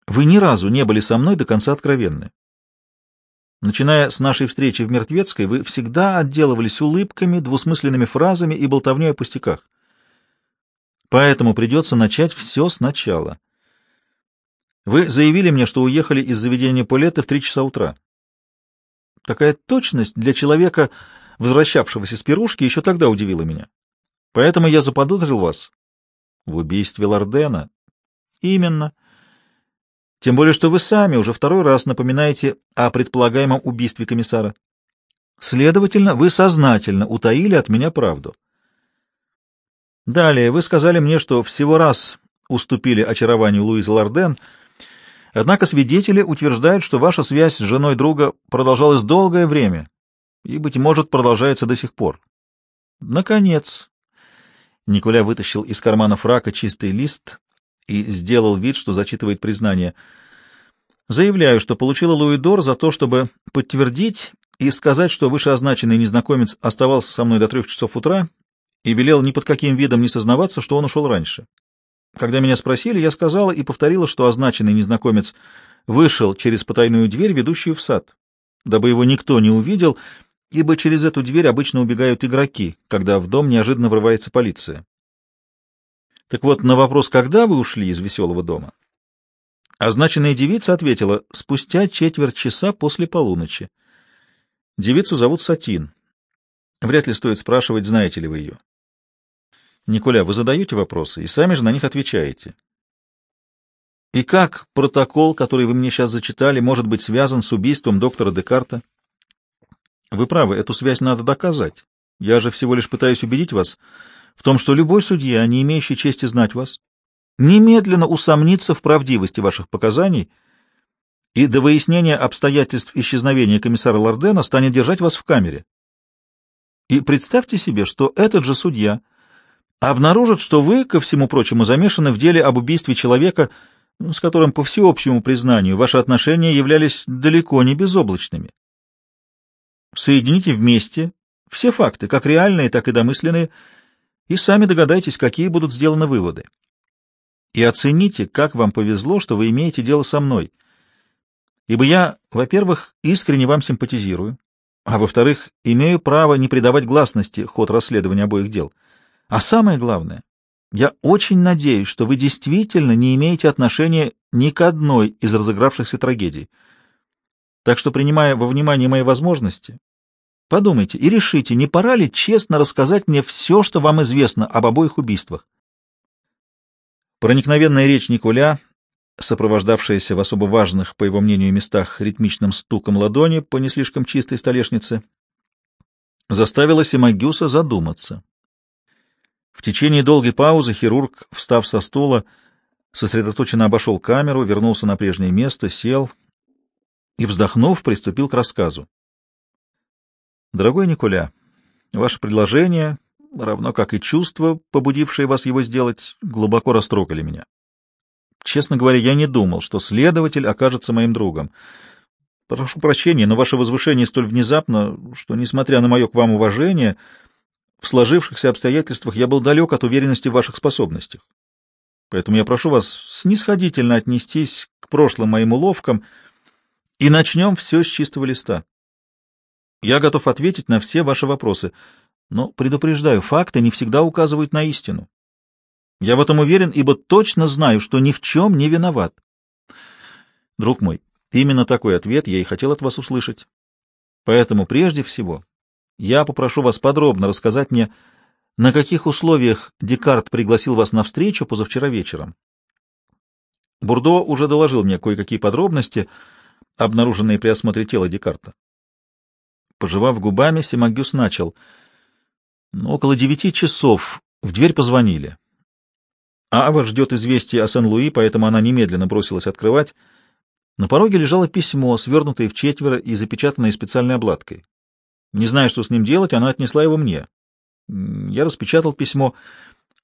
Вы ни разу не были со мной до конца откровенны. Начиная с нашей встречи в Мертвецкой, вы всегда отделывались улыбками, двусмысленными фразами и болтовней о пустяках. Поэтому придется начать все сначала. Вы заявили мне, что уехали из заведения Полета в три часа утра. Такая точность для человека, возвращавшегося с пирушки, еще тогда удивила меня. Поэтому я заподозрил вас в убийстве Лордена. Именно. Тем более, что вы сами уже второй раз напоминаете о предполагаемом убийстве комиссара. Следовательно, вы сознательно утаили от меня правду. Далее вы сказали мне, что всего раз уступили очарованию Луизы Лорден, однако свидетели утверждают, что ваша связь с женой друга продолжалась долгое время и, быть может, продолжается до сих пор. Наконец, Николя вытащил из кармана фрака чистый лист и сделал вид, что зачитывает признание. Заявляю, что получила Луидор за то, чтобы подтвердить и сказать, что вышеозначенный незнакомец оставался со мной до трех часов утра и велел ни под каким видом не сознаваться, что он ушел раньше. Когда меня спросили, я сказала и повторила, что означенный незнакомец вышел через потайную дверь, ведущую в сад, дабы его никто не увидел, ибо через эту дверь обычно убегают игроки, когда в дом неожиданно врывается полиция. Так вот, на вопрос, когда вы ушли из веселого дома, означенная девица ответила, спустя четверть часа после полуночи. Девицу зовут Сатин. Вряд ли стоит спрашивать, знаете ли вы ее. Николя, вы задаете вопросы и сами же на них отвечаете. И как протокол, который вы мне сейчас зачитали, может быть связан с убийством доктора Декарта? Вы правы, эту связь надо доказать. Я же всего лишь пытаюсь убедить вас, в том, что любой судья, не имеющий чести знать вас, немедленно усомнится в правдивости ваших показаний и до выяснения обстоятельств исчезновения комиссара Лордена станет держать вас в камере. И представьте себе, что этот же судья обнаружит, что вы, ко всему прочему, замешаны в деле об убийстве человека, с которым, по всеобщему признанию, ваши отношения являлись далеко не безоблачными. Соедините вместе все факты, как реальные, так и домысленные, и сами догадайтесь, какие будут сделаны выводы. И оцените, как вам повезло, что вы имеете дело со мной. Ибо я, во-первых, искренне вам симпатизирую, а во-вторых, имею право не придавать гласности ход расследования обоих дел. А самое главное, Я очень надеюсь, что вы действительно не имеете отношения ни к одной из разыгравшихся трагедий. Так что, принимая во внимание мои возможности, подумайте и решите, не пора ли честно рассказать мне все, что вам известно об обоих убийствах. Проникновенная речь Николя, сопровождавшаяся в особо важных, по его мнению, местах ритмичным стуком ладони по не слишком чистой столешнице, заставила Симагюса задуматься. В течение долгой паузы хирург, встав со стула, сосредоточенно обошел камеру, вернулся на прежнее место, сел и, вздохнув, приступил к рассказу. «Дорогой Николя, ваше предложение, равно как и чувства, побудившие вас его сделать, глубоко растрогали меня. Честно говоря, я не думал, что следователь окажется моим другом. Прошу прощения, но ваше возвышение столь внезапно, что, несмотря на мое к вам уважение, в сложившихся обстоятельствах я был далек от уверенности в ваших способностях. Поэтому я прошу вас снисходительно отнестись к прошлым моим уловкам и начнем все с чистого листа. Я готов ответить на все ваши вопросы, но, предупреждаю, факты не всегда указывают на истину. Я в этом уверен, ибо точно знаю, что ни в чем не виноват. Друг мой, Именно такой ответ я и хотел от вас услышать. Поэтому прежде всего я попрошу вас подробно рассказать мне, на каких условиях Декарт пригласил вас на встречу позавчера вечером. Бурдо уже доложил мне кое-какие подробности, обнаруженные при осмотре тела Декарта. Пожевав губами, Симагюс начал. Около девяти часов в дверь позвонили. Ава ждет известия о Сен-Луи, поэтому она немедленно бросилась открывать. На пороге лежало письмо, свернутое в четверо и запечатанное специальной обладкой. Не зная, что с ним делать, она отнесла его мне. Я распечатал письмо.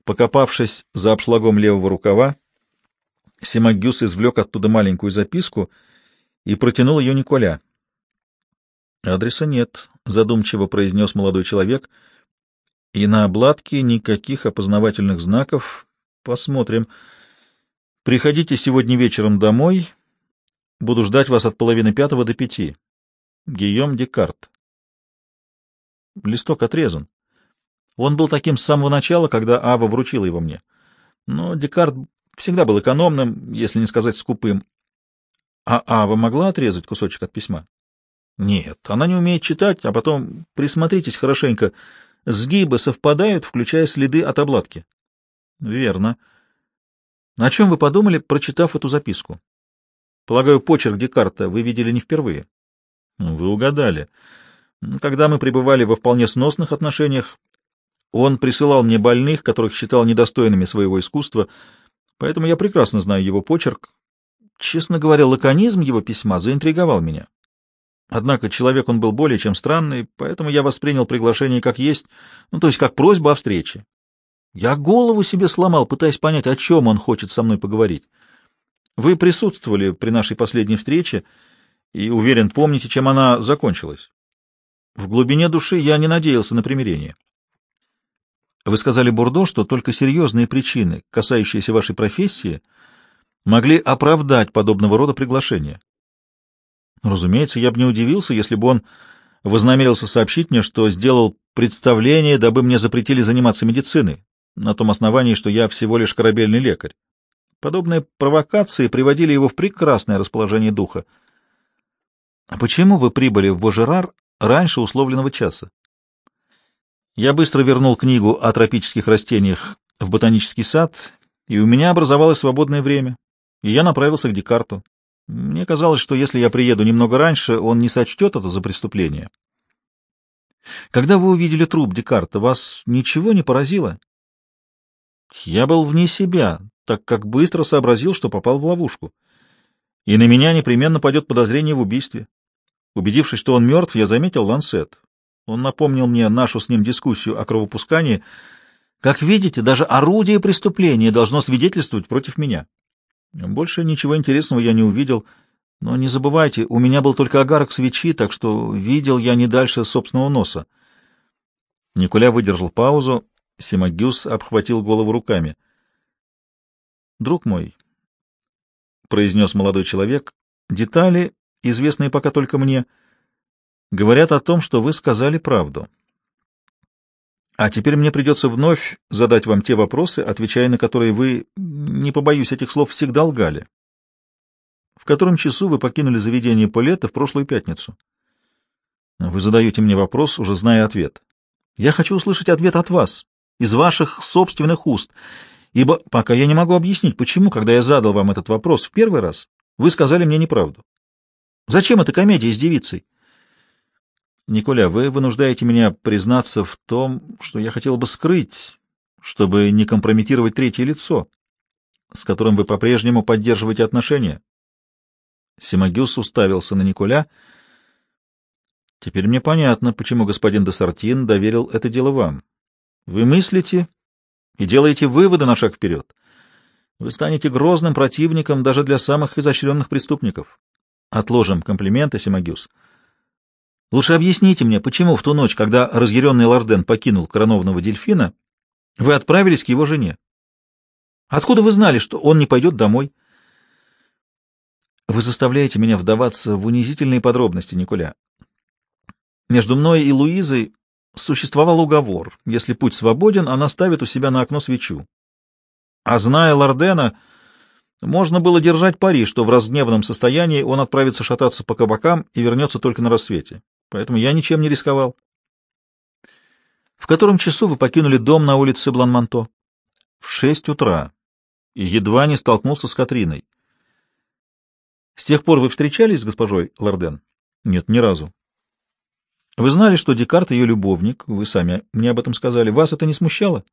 Покопавшись за обшлагом левого рукава, Симагюс извлек оттуда маленькую записку и протянул ее Николя. «Адреса нет», — задумчиво произнес молодой человек. «И на обладке никаких опознавательных знаков. Посмотрим. Приходите сегодня вечером домой Буду ждать вас от половины пятого до пяти. Гийом Декарт. Листок отрезан. Он был таким с самого начала, когда Ава вручила его мне. Но Декарт всегда был экономным, если не сказать скупым. А Ава могла отрезать кусочек от письма? Нет, она не умеет читать, а потом присмотритесь хорошенько. Сгибы совпадают, включая следы от обладки. Верно. О чем вы подумали, прочитав эту записку? Полагаю, почерк Декарта вы видели не впервые. Ну, вы угадали. Когда мы пребывали во вполне сносных отношениях, он присылал мне больных, которых считал недостойными своего искусства, поэтому я прекрасно знаю его почерк. Честно говоря, лаконизм его письма заинтриговал меня. Однако человек он был более чем странный, поэтому я воспринял приглашение как есть, ну, то есть как просьбу о встрече. Я голову себе сломал, пытаясь понять, о чем он хочет со мной поговорить. Вы присутствовали при нашей последней встрече и, уверен, помните, чем она закончилась. В глубине души я не надеялся на примирение. Вы сказали Бурдо, что только серьезные причины, касающиеся вашей профессии, могли оправдать подобного рода приглашение. Разумеется, я бы не удивился, если бы он вознамерился сообщить мне, что сделал представление, дабы мне запретили заниматься медициной, на том основании, что я всего лишь корабельный лекарь. Подобные провокации приводили его в прекрасное расположение духа. «А почему вы прибыли в Вожерар раньше условленного часа?» Я быстро вернул книгу о тропических растениях в ботанический сад, и у меня образовалось свободное время, и я направился к Декарту. Мне казалось, что если я приеду немного раньше, он не сочтет это за преступление. Когда вы увидели труп Декарта, вас ничего не поразило? Я был вне себя, так как быстро сообразил, что попал в ловушку. И на меня непременно пойдет подозрение в убийстве. Убедившись, что он мертв, я заметил ланцет. Он напомнил мне нашу с ним дискуссию о кровопускании. Как видите, даже орудие преступления должно свидетельствовать против меня. Больше ничего интересного я не увидел. Но не забывайте, у меня был только огарок свечи, так что видел я не дальше собственного носа. Николя выдержал паузу. Симагюс обхватил голову руками. Друг мой, — произнес молодой человек, — детали, известные пока только мне, говорят о том, что вы сказали правду. А теперь мне придется вновь задать вам те вопросы, отвечая на которые вы, не побоюсь этих слов, всегда лгали. В котором часу вы покинули заведение Полета в прошлую пятницу? Вы задаете мне вопрос, уже зная ответ. Я хочу услышать ответ от вас, из ваших собственных уст, ибо пока я не могу объяснить, почему, когда я задал вам этот вопрос в первый раз, вы сказали мне неправду. Зачем эта комедия с девицей? Николя, вы вынуждаете меня признаться в том, что я хотел бы скрыть, чтобы не компрометировать третье лицо, с которым вы по-прежнему поддерживаете отношения. Симагюс уставился на Николя. Теперь мне понятно, почему господин де Сартин доверил это дело вам. Вы мыслите и делаете выводы на шаг вперед. Вы станете грозным противником даже для самых изощренных преступников. Отложим комплименты, Симагюс. Лучше объясните мне, почему в ту ночь, когда разъяренный Лорден покинул коронованного дельфина, вы отправились к его жене? Откуда вы знали, что он не пойдет домой? Вы заставляете меня вдаваться в унизительные подробности, Николя. Между мной и Луизой существовал уговор. Если путь свободен, она ставит у себя на окно свечу. А зная Лордена, можно было держать пари, что в разгневанном состоянии он отправится шататься по кабакам и вернется только на рассвете поэтому я ничем не рисковал. В котором часу вы покинули дом на улице Бланманто? В шесть утра. И едва не столкнулся с Катриной. С тех пор вы встречались с госпожой Лорден? Нет, ни разу. Вы знали, что Декарт ее любовник, вы сами мне об этом сказали. Вас это не смущало?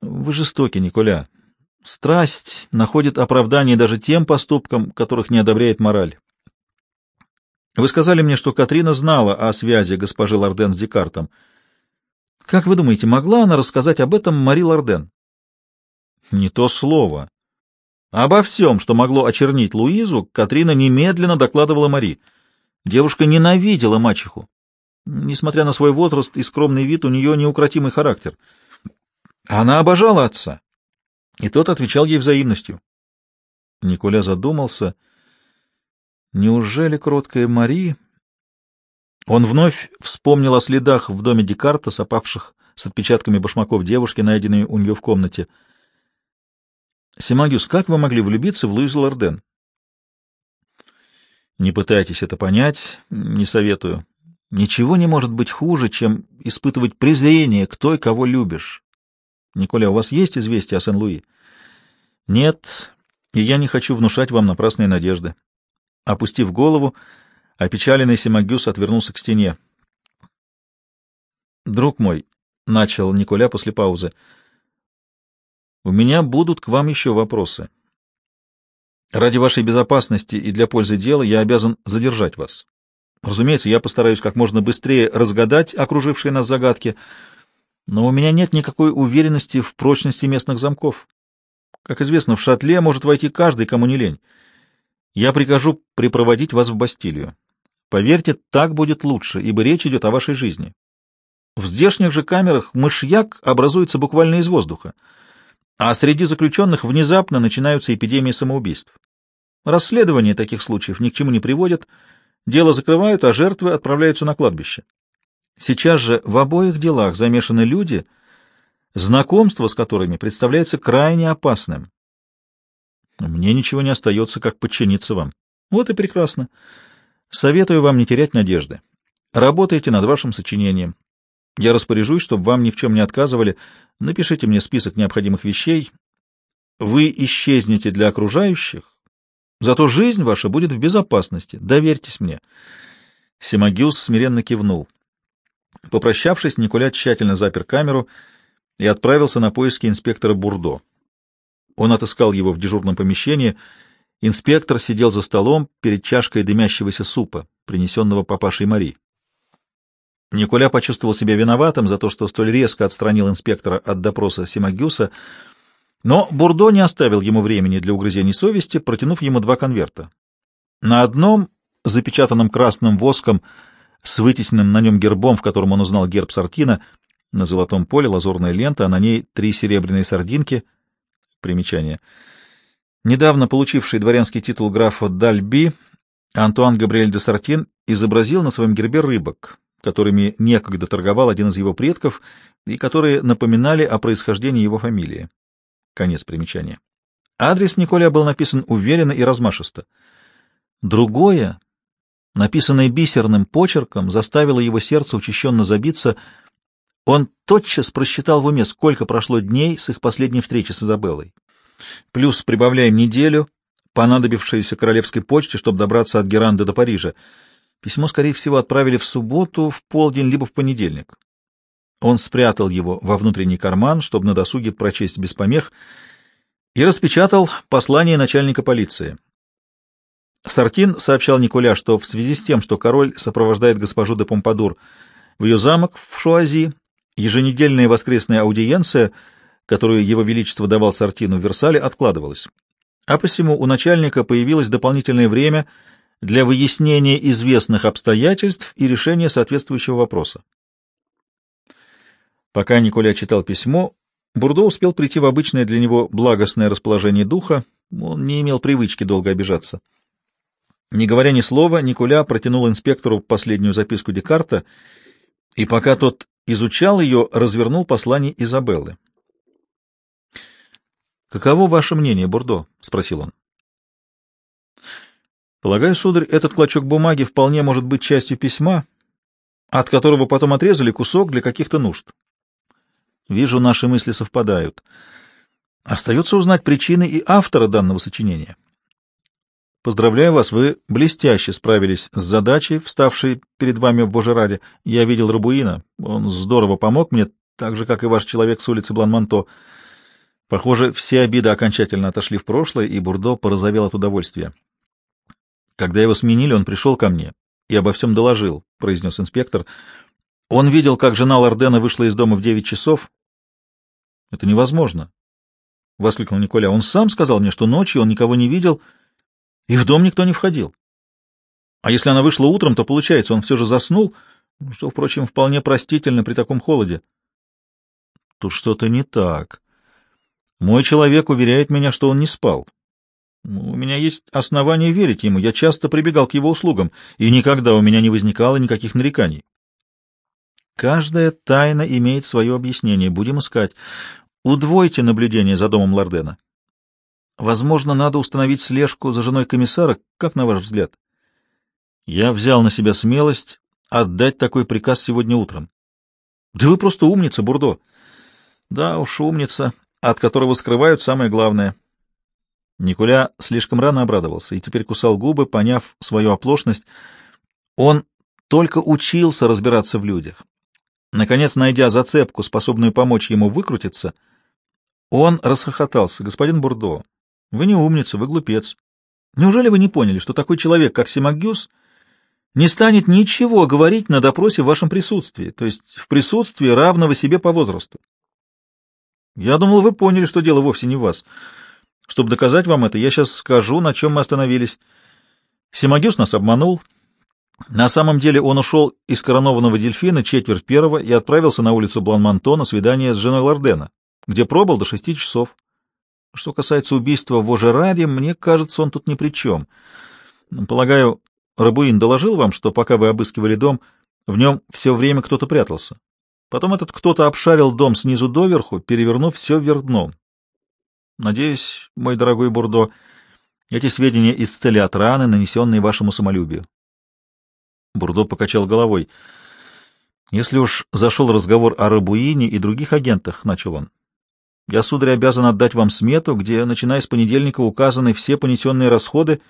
Вы жестоки, Николя. Страсть находит оправдание даже тем поступкам, которых не одобряет мораль. Вы сказали мне, что Катрина знала о связи госпожи Лорден с Декартом. Как вы думаете, могла она рассказать об этом Мари Лорден? Не то слово. Обо всем, что могло очернить Луизу, Катрина немедленно докладывала Мари. Девушка ненавидела мачеху. Несмотря на свой возраст и скромный вид, у нее неукротимый характер. Она обожала отца, и тот отвечал ей взаимностью. Николя задумался — Неужели кроткая Мари... Он вновь вспомнил о следах в доме Декарта, сопавших с отпечатками башмаков девушки, найденной у нее в комнате. «Симагюс, как вы могли влюбиться в Луизу Лорден?» «Не пытайтесь это понять, не советую. Ничего не может быть хуже, чем испытывать презрение к той, кого любишь. Николя, у вас есть известие о Сен-Луи?» «Нет, и я не хочу внушать вам напрасные надежды. Опустив голову, опечаленный Симагюс отвернулся к стене. «Друг мой», — начал Николя после паузы, — «у меня будут к вам еще вопросы. Ради вашей безопасности и для пользы дела я обязан задержать вас. Разумеется, я постараюсь как можно быстрее разгадать окружившие нас загадки, но у меня нет никакой уверенности в прочности местных замков. Как известно, в шатле может войти каждый, кому не лень. Я прикажу припроводить вас в Бастилию. Поверьте, так будет лучше, ибо речь идет о вашей жизни. В здешних же камерах мышьяк образуется буквально из воздуха, а среди заключенных внезапно начинаются эпидемии самоубийств. Расследование таких случаев ни к чему не приводит, дело закрывают, а жертвы отправляются на кладбище. Сейчас же в обоих делах замешаны люди, знакомство с которыми представляется крайне опасным. Мне ничего не остается, как подчиниться вам. Вот и прекрасно. Советую вам не терять надежды. Работайте над вашим сочинением. Я распоряжусь, чтобы вам ни в чем не отказывали. Напишите мне список необходимых вещей. Вы исчезнете для окружающих, зато жизнь ваша будет в безопасности. Доверьтесь мне. Симагиус смиренно кивнул. Попрощавшись, Николя тщательно запер камеру и отправился на поиски инспектора Бурдо. Он отыскал его в дежурном помещении. Инспектор сидел за столом перед чашкой дымящегося супа, принесенного папашей Мари. Николя почувствовал себя виноватым за то, что столь резко отстранил инспектора от допроса Симагюса, но Бурдо не оставил ему времени для угрызений совести, протянув ему два конверта. На одном, запечатанном красным воском, с вытесненным на нем гербом, в котором он узнал герб Сартина, на золотом поле лазурная лента, а на ней три серебряные сардинки — Примечание. Недавно получивший дворянский титул графа Дальби, Антуан Габриэль де Сартин изобразил на своем гербе рыбок, которыми некогда торговал один из его предков и которые напоминали о происхождении его фамилии. Конец примечания. Адрес Николя был написан уверенно и размашисто. Другое, написанное бисерным почерком, заставило его сердце учащенно забиться. Он тотчас просчитал в уме, сколько прошло дней с их последней встречи с Изабеллой. Плюс прибавляем неделю, понадобившуюся королевской почте, чтобы добраться от Геранды до Парижа. Письмо, скорее всего, отправили в субботу, в полдень, либо в понедельник. Он спрятал его во внутренний карман, чтобы на досуге прочесть без помех, и распечатал послание начальника полиции. Сартин сообщал Николя, что в связи с тем, что король сопровождает госпожу де Помпадур в ее замок в Шуази, еженедельная воскресная аудиенция, которую его величество давал Сартину в Версале, откладывалась. А посему у начальника появилось дополнительное время для выяснения известных обстоятельств и решения соответствующего вопроса. Пока Николя читал письмо, Бурдо успел прийти в обычное для него благостное расположение духа, он не имел привычки долго обижаться. Не говоря ни слова, Николя протянул инспектору последнюю записку Декарта, и пока тот изучал ее, развернул послание Изабеллы. «Каково ваше мнение, Бурдо?» — спросил он. «Полагаю, сударь, этот клочок бумаги вполне может быть частью письма, от которого потом отрезали кусок для каких-то нужд. Вижу, наши мысли совпадают. Остается узнать причины и автора данного сочинения. Поздравляю вас, вы блестяще справились с задачей, вставшей перед вами в Вожераде. Я видел Рабуина, он здорово помог мне, так же, как и ваш человек с улицы Бланманто. Похоже, все обиды окончательно отошли в прошлое, и Бурдо порозовел от удовольствия. Когда его сменили, он пришел ко мне и обо всем доложил, — произнес инспектор. Он видел, как жена Лордена вышла из дома в девять часов. — Это невозможно, — воскликнул Николя. — Он сам сказал мне, что ночью он никого не видел, и в дом никто не входил. А если она вышла утром, то, получается, он все же заснул, что, впрочем, вполне простительно при таком холоде. Тут что-то не так. Мой человек уверяет меня, что он не спал. У меня есть основания верить ему. Я часто прибегал к его услугам, и никогда у меня не возникало никаких нареканий. Каждая тайна имеет свое объяснение. Будем искать. Удвойте наблюдение за домом Лордена. Возможно, надо установить слежку за женой комиссара. Как на ваш взгляд? Я взял на себя смелость отдать такой приказ сегодня утром. Да вы просто умница, Бурдо. Да уж, умница, от которого скрывают самое главное. Николя слишком рано обрадовался и теперь кусал губы, поняв свою оплошность. Он только учился разбираться в людях. Наконец, найдя зацепку, способную помочь ему выкрутиться, он расхохотался. «Господин Бурдо, вы не умница, вы глупец. Неужели вы не поняли, что такой человек, как Симагюс, не станет ничего говорить на допросе в вашем присутствии, то есть в присутствии равного себе по возрасту? Я думал, вы поняли, что дело вовсе не в вас. Чтобы доказать вам это, я сейчас скажу, на чем мы остановились. Симагюс нас обманул, на самом деле он ушел из коронованного дельфина четверть первого и отправился на улицу Бланманто на свидание с женой Лордена, где пробыл до шести часов. Что касается убийства в Ожераде, мне кажется, он тут ни при чем. Полагаю, Рабуин доложил вам, что пока вы обыскивали дом, в нем все время кто-то прятался. Потом этот кто-то обшарил дом снизу доверху, перевернув все вверх дном. Надеюсь, мой дорогой Бурдо, эти сведения исцелят раны, нанесенные вашему самолюбию. Бурдо покачал головой. «Если уж зашел разговор о Рабуине и других агентах, — начал он, — я, сударь, обязан отдать вам смету, где, начиная с понедельника, указаны все понесенные расходы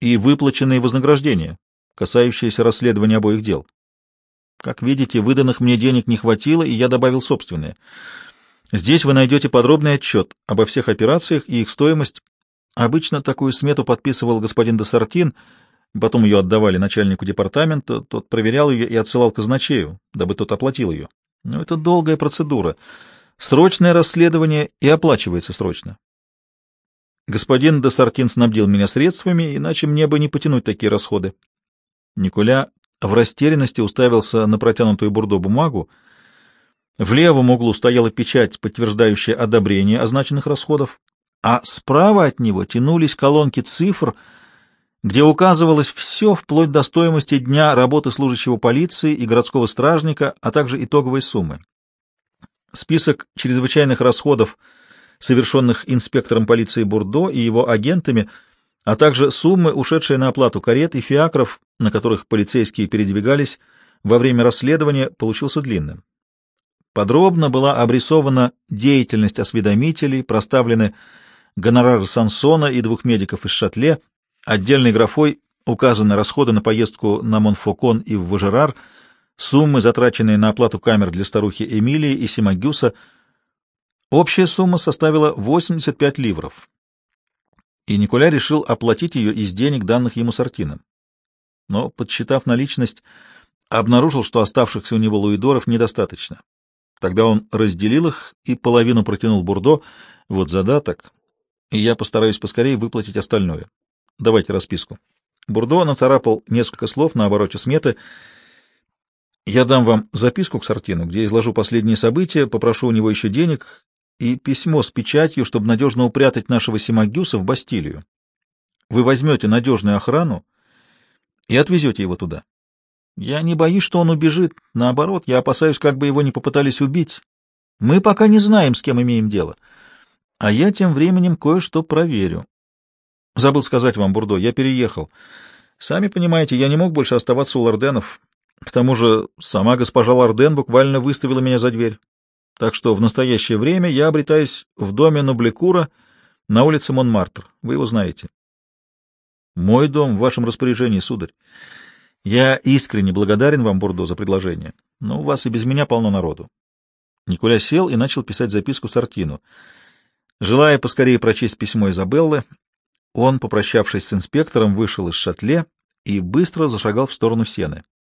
и выплаченные вознаграждения, касающиеся расследования обоих дел. Как видите, выданных мне денег не хватило, и я добавил собственные. Здесь вы найдете подробный отчет обо всех операциях и их стоимость. Обычно такую смету подписывал господин Десартин — Потом ее отдавали начальнику департамента, тот проверял ее и отсылал казначею, дабы тот оплатил ее. Но это долгая процедура. Срочное расследование и оплачивается срочно. Господин Десартин снабдил меня средствами, иначе мне бы не потянуть такие расходы. Николя в растерянности уставился на протянутую бурдо бумагу. В левом углу стояла печать, подтверждающая одобрение означенных расходов, а справа от него тянулись колонки цифр — где указывалось все вплоть до стоимости дня работы служащего полиции и городского стражника, а также итоговой суммы. Список чрезвычайных расходов, совершенных инспектором полиции Бурдо и его агентами, а также суммы, ушедшие на оплату карет и фиакров, на которых полицейские передвигались во время расследования, получился длинным. Подробно была обрисована деятельность осведомителей, проставлены гонорары Сансона и двух медиков из Шатле, отдельной графой указаны расходы на поездку на Монфокон и в Важерар, суммы, затраченные на оплату камер для старухи Эмилии и Симагюса. Общая сумма составила 85 ливров, и Николя решил оплатить ее из денег, данных ему Сартином. Но, подсчитав наличность, обнаружил, что оставшихся у него луидоров недостаточно. Тогда он разделил их и половину протянул Бурдо. Вот задаток, и я постараюсь поскорее выплатить остальное. Давайте расписку. Бурдо нацарапал несколько слов на обороте сметы. Я дам вам записку к Сартину, где изложу последние события, попрошу у него еще денег и письмо с печатью, чтобы надежно упрятать нашего Симагюса в Бастилию. Вы возьмете надежную охрану и отвезете его туда. Я не боюсь, что он убежит. Наоборот, я опасаюсь, как бы его не попытались убить. Мы пока не знаем, с кем имеем дело. А я тем временем кое-что проверю. Забыл сказать вам, Бурдо, я переехал. Сами понимаете, я не мог больше оставаться у Лорденов. К тому же сама госпожа Лорден буквально выставила меня за дверь. Так что в настоящее время я обретаюсь в доме Ноблекура на улице Монмартр. Вы его знаете. Мой дом в вашем распоряжении, сударь. Я искренне благодарен вам, Бурдо, за предложение, но у вас и без меня полно народу. Николя сел и начал писать записку Сартину. Желая поскорее прочесть письмо Изабеллы, он, попрощавшись с инспектором, вышел из шатле и быстро зашагал в сторону сены.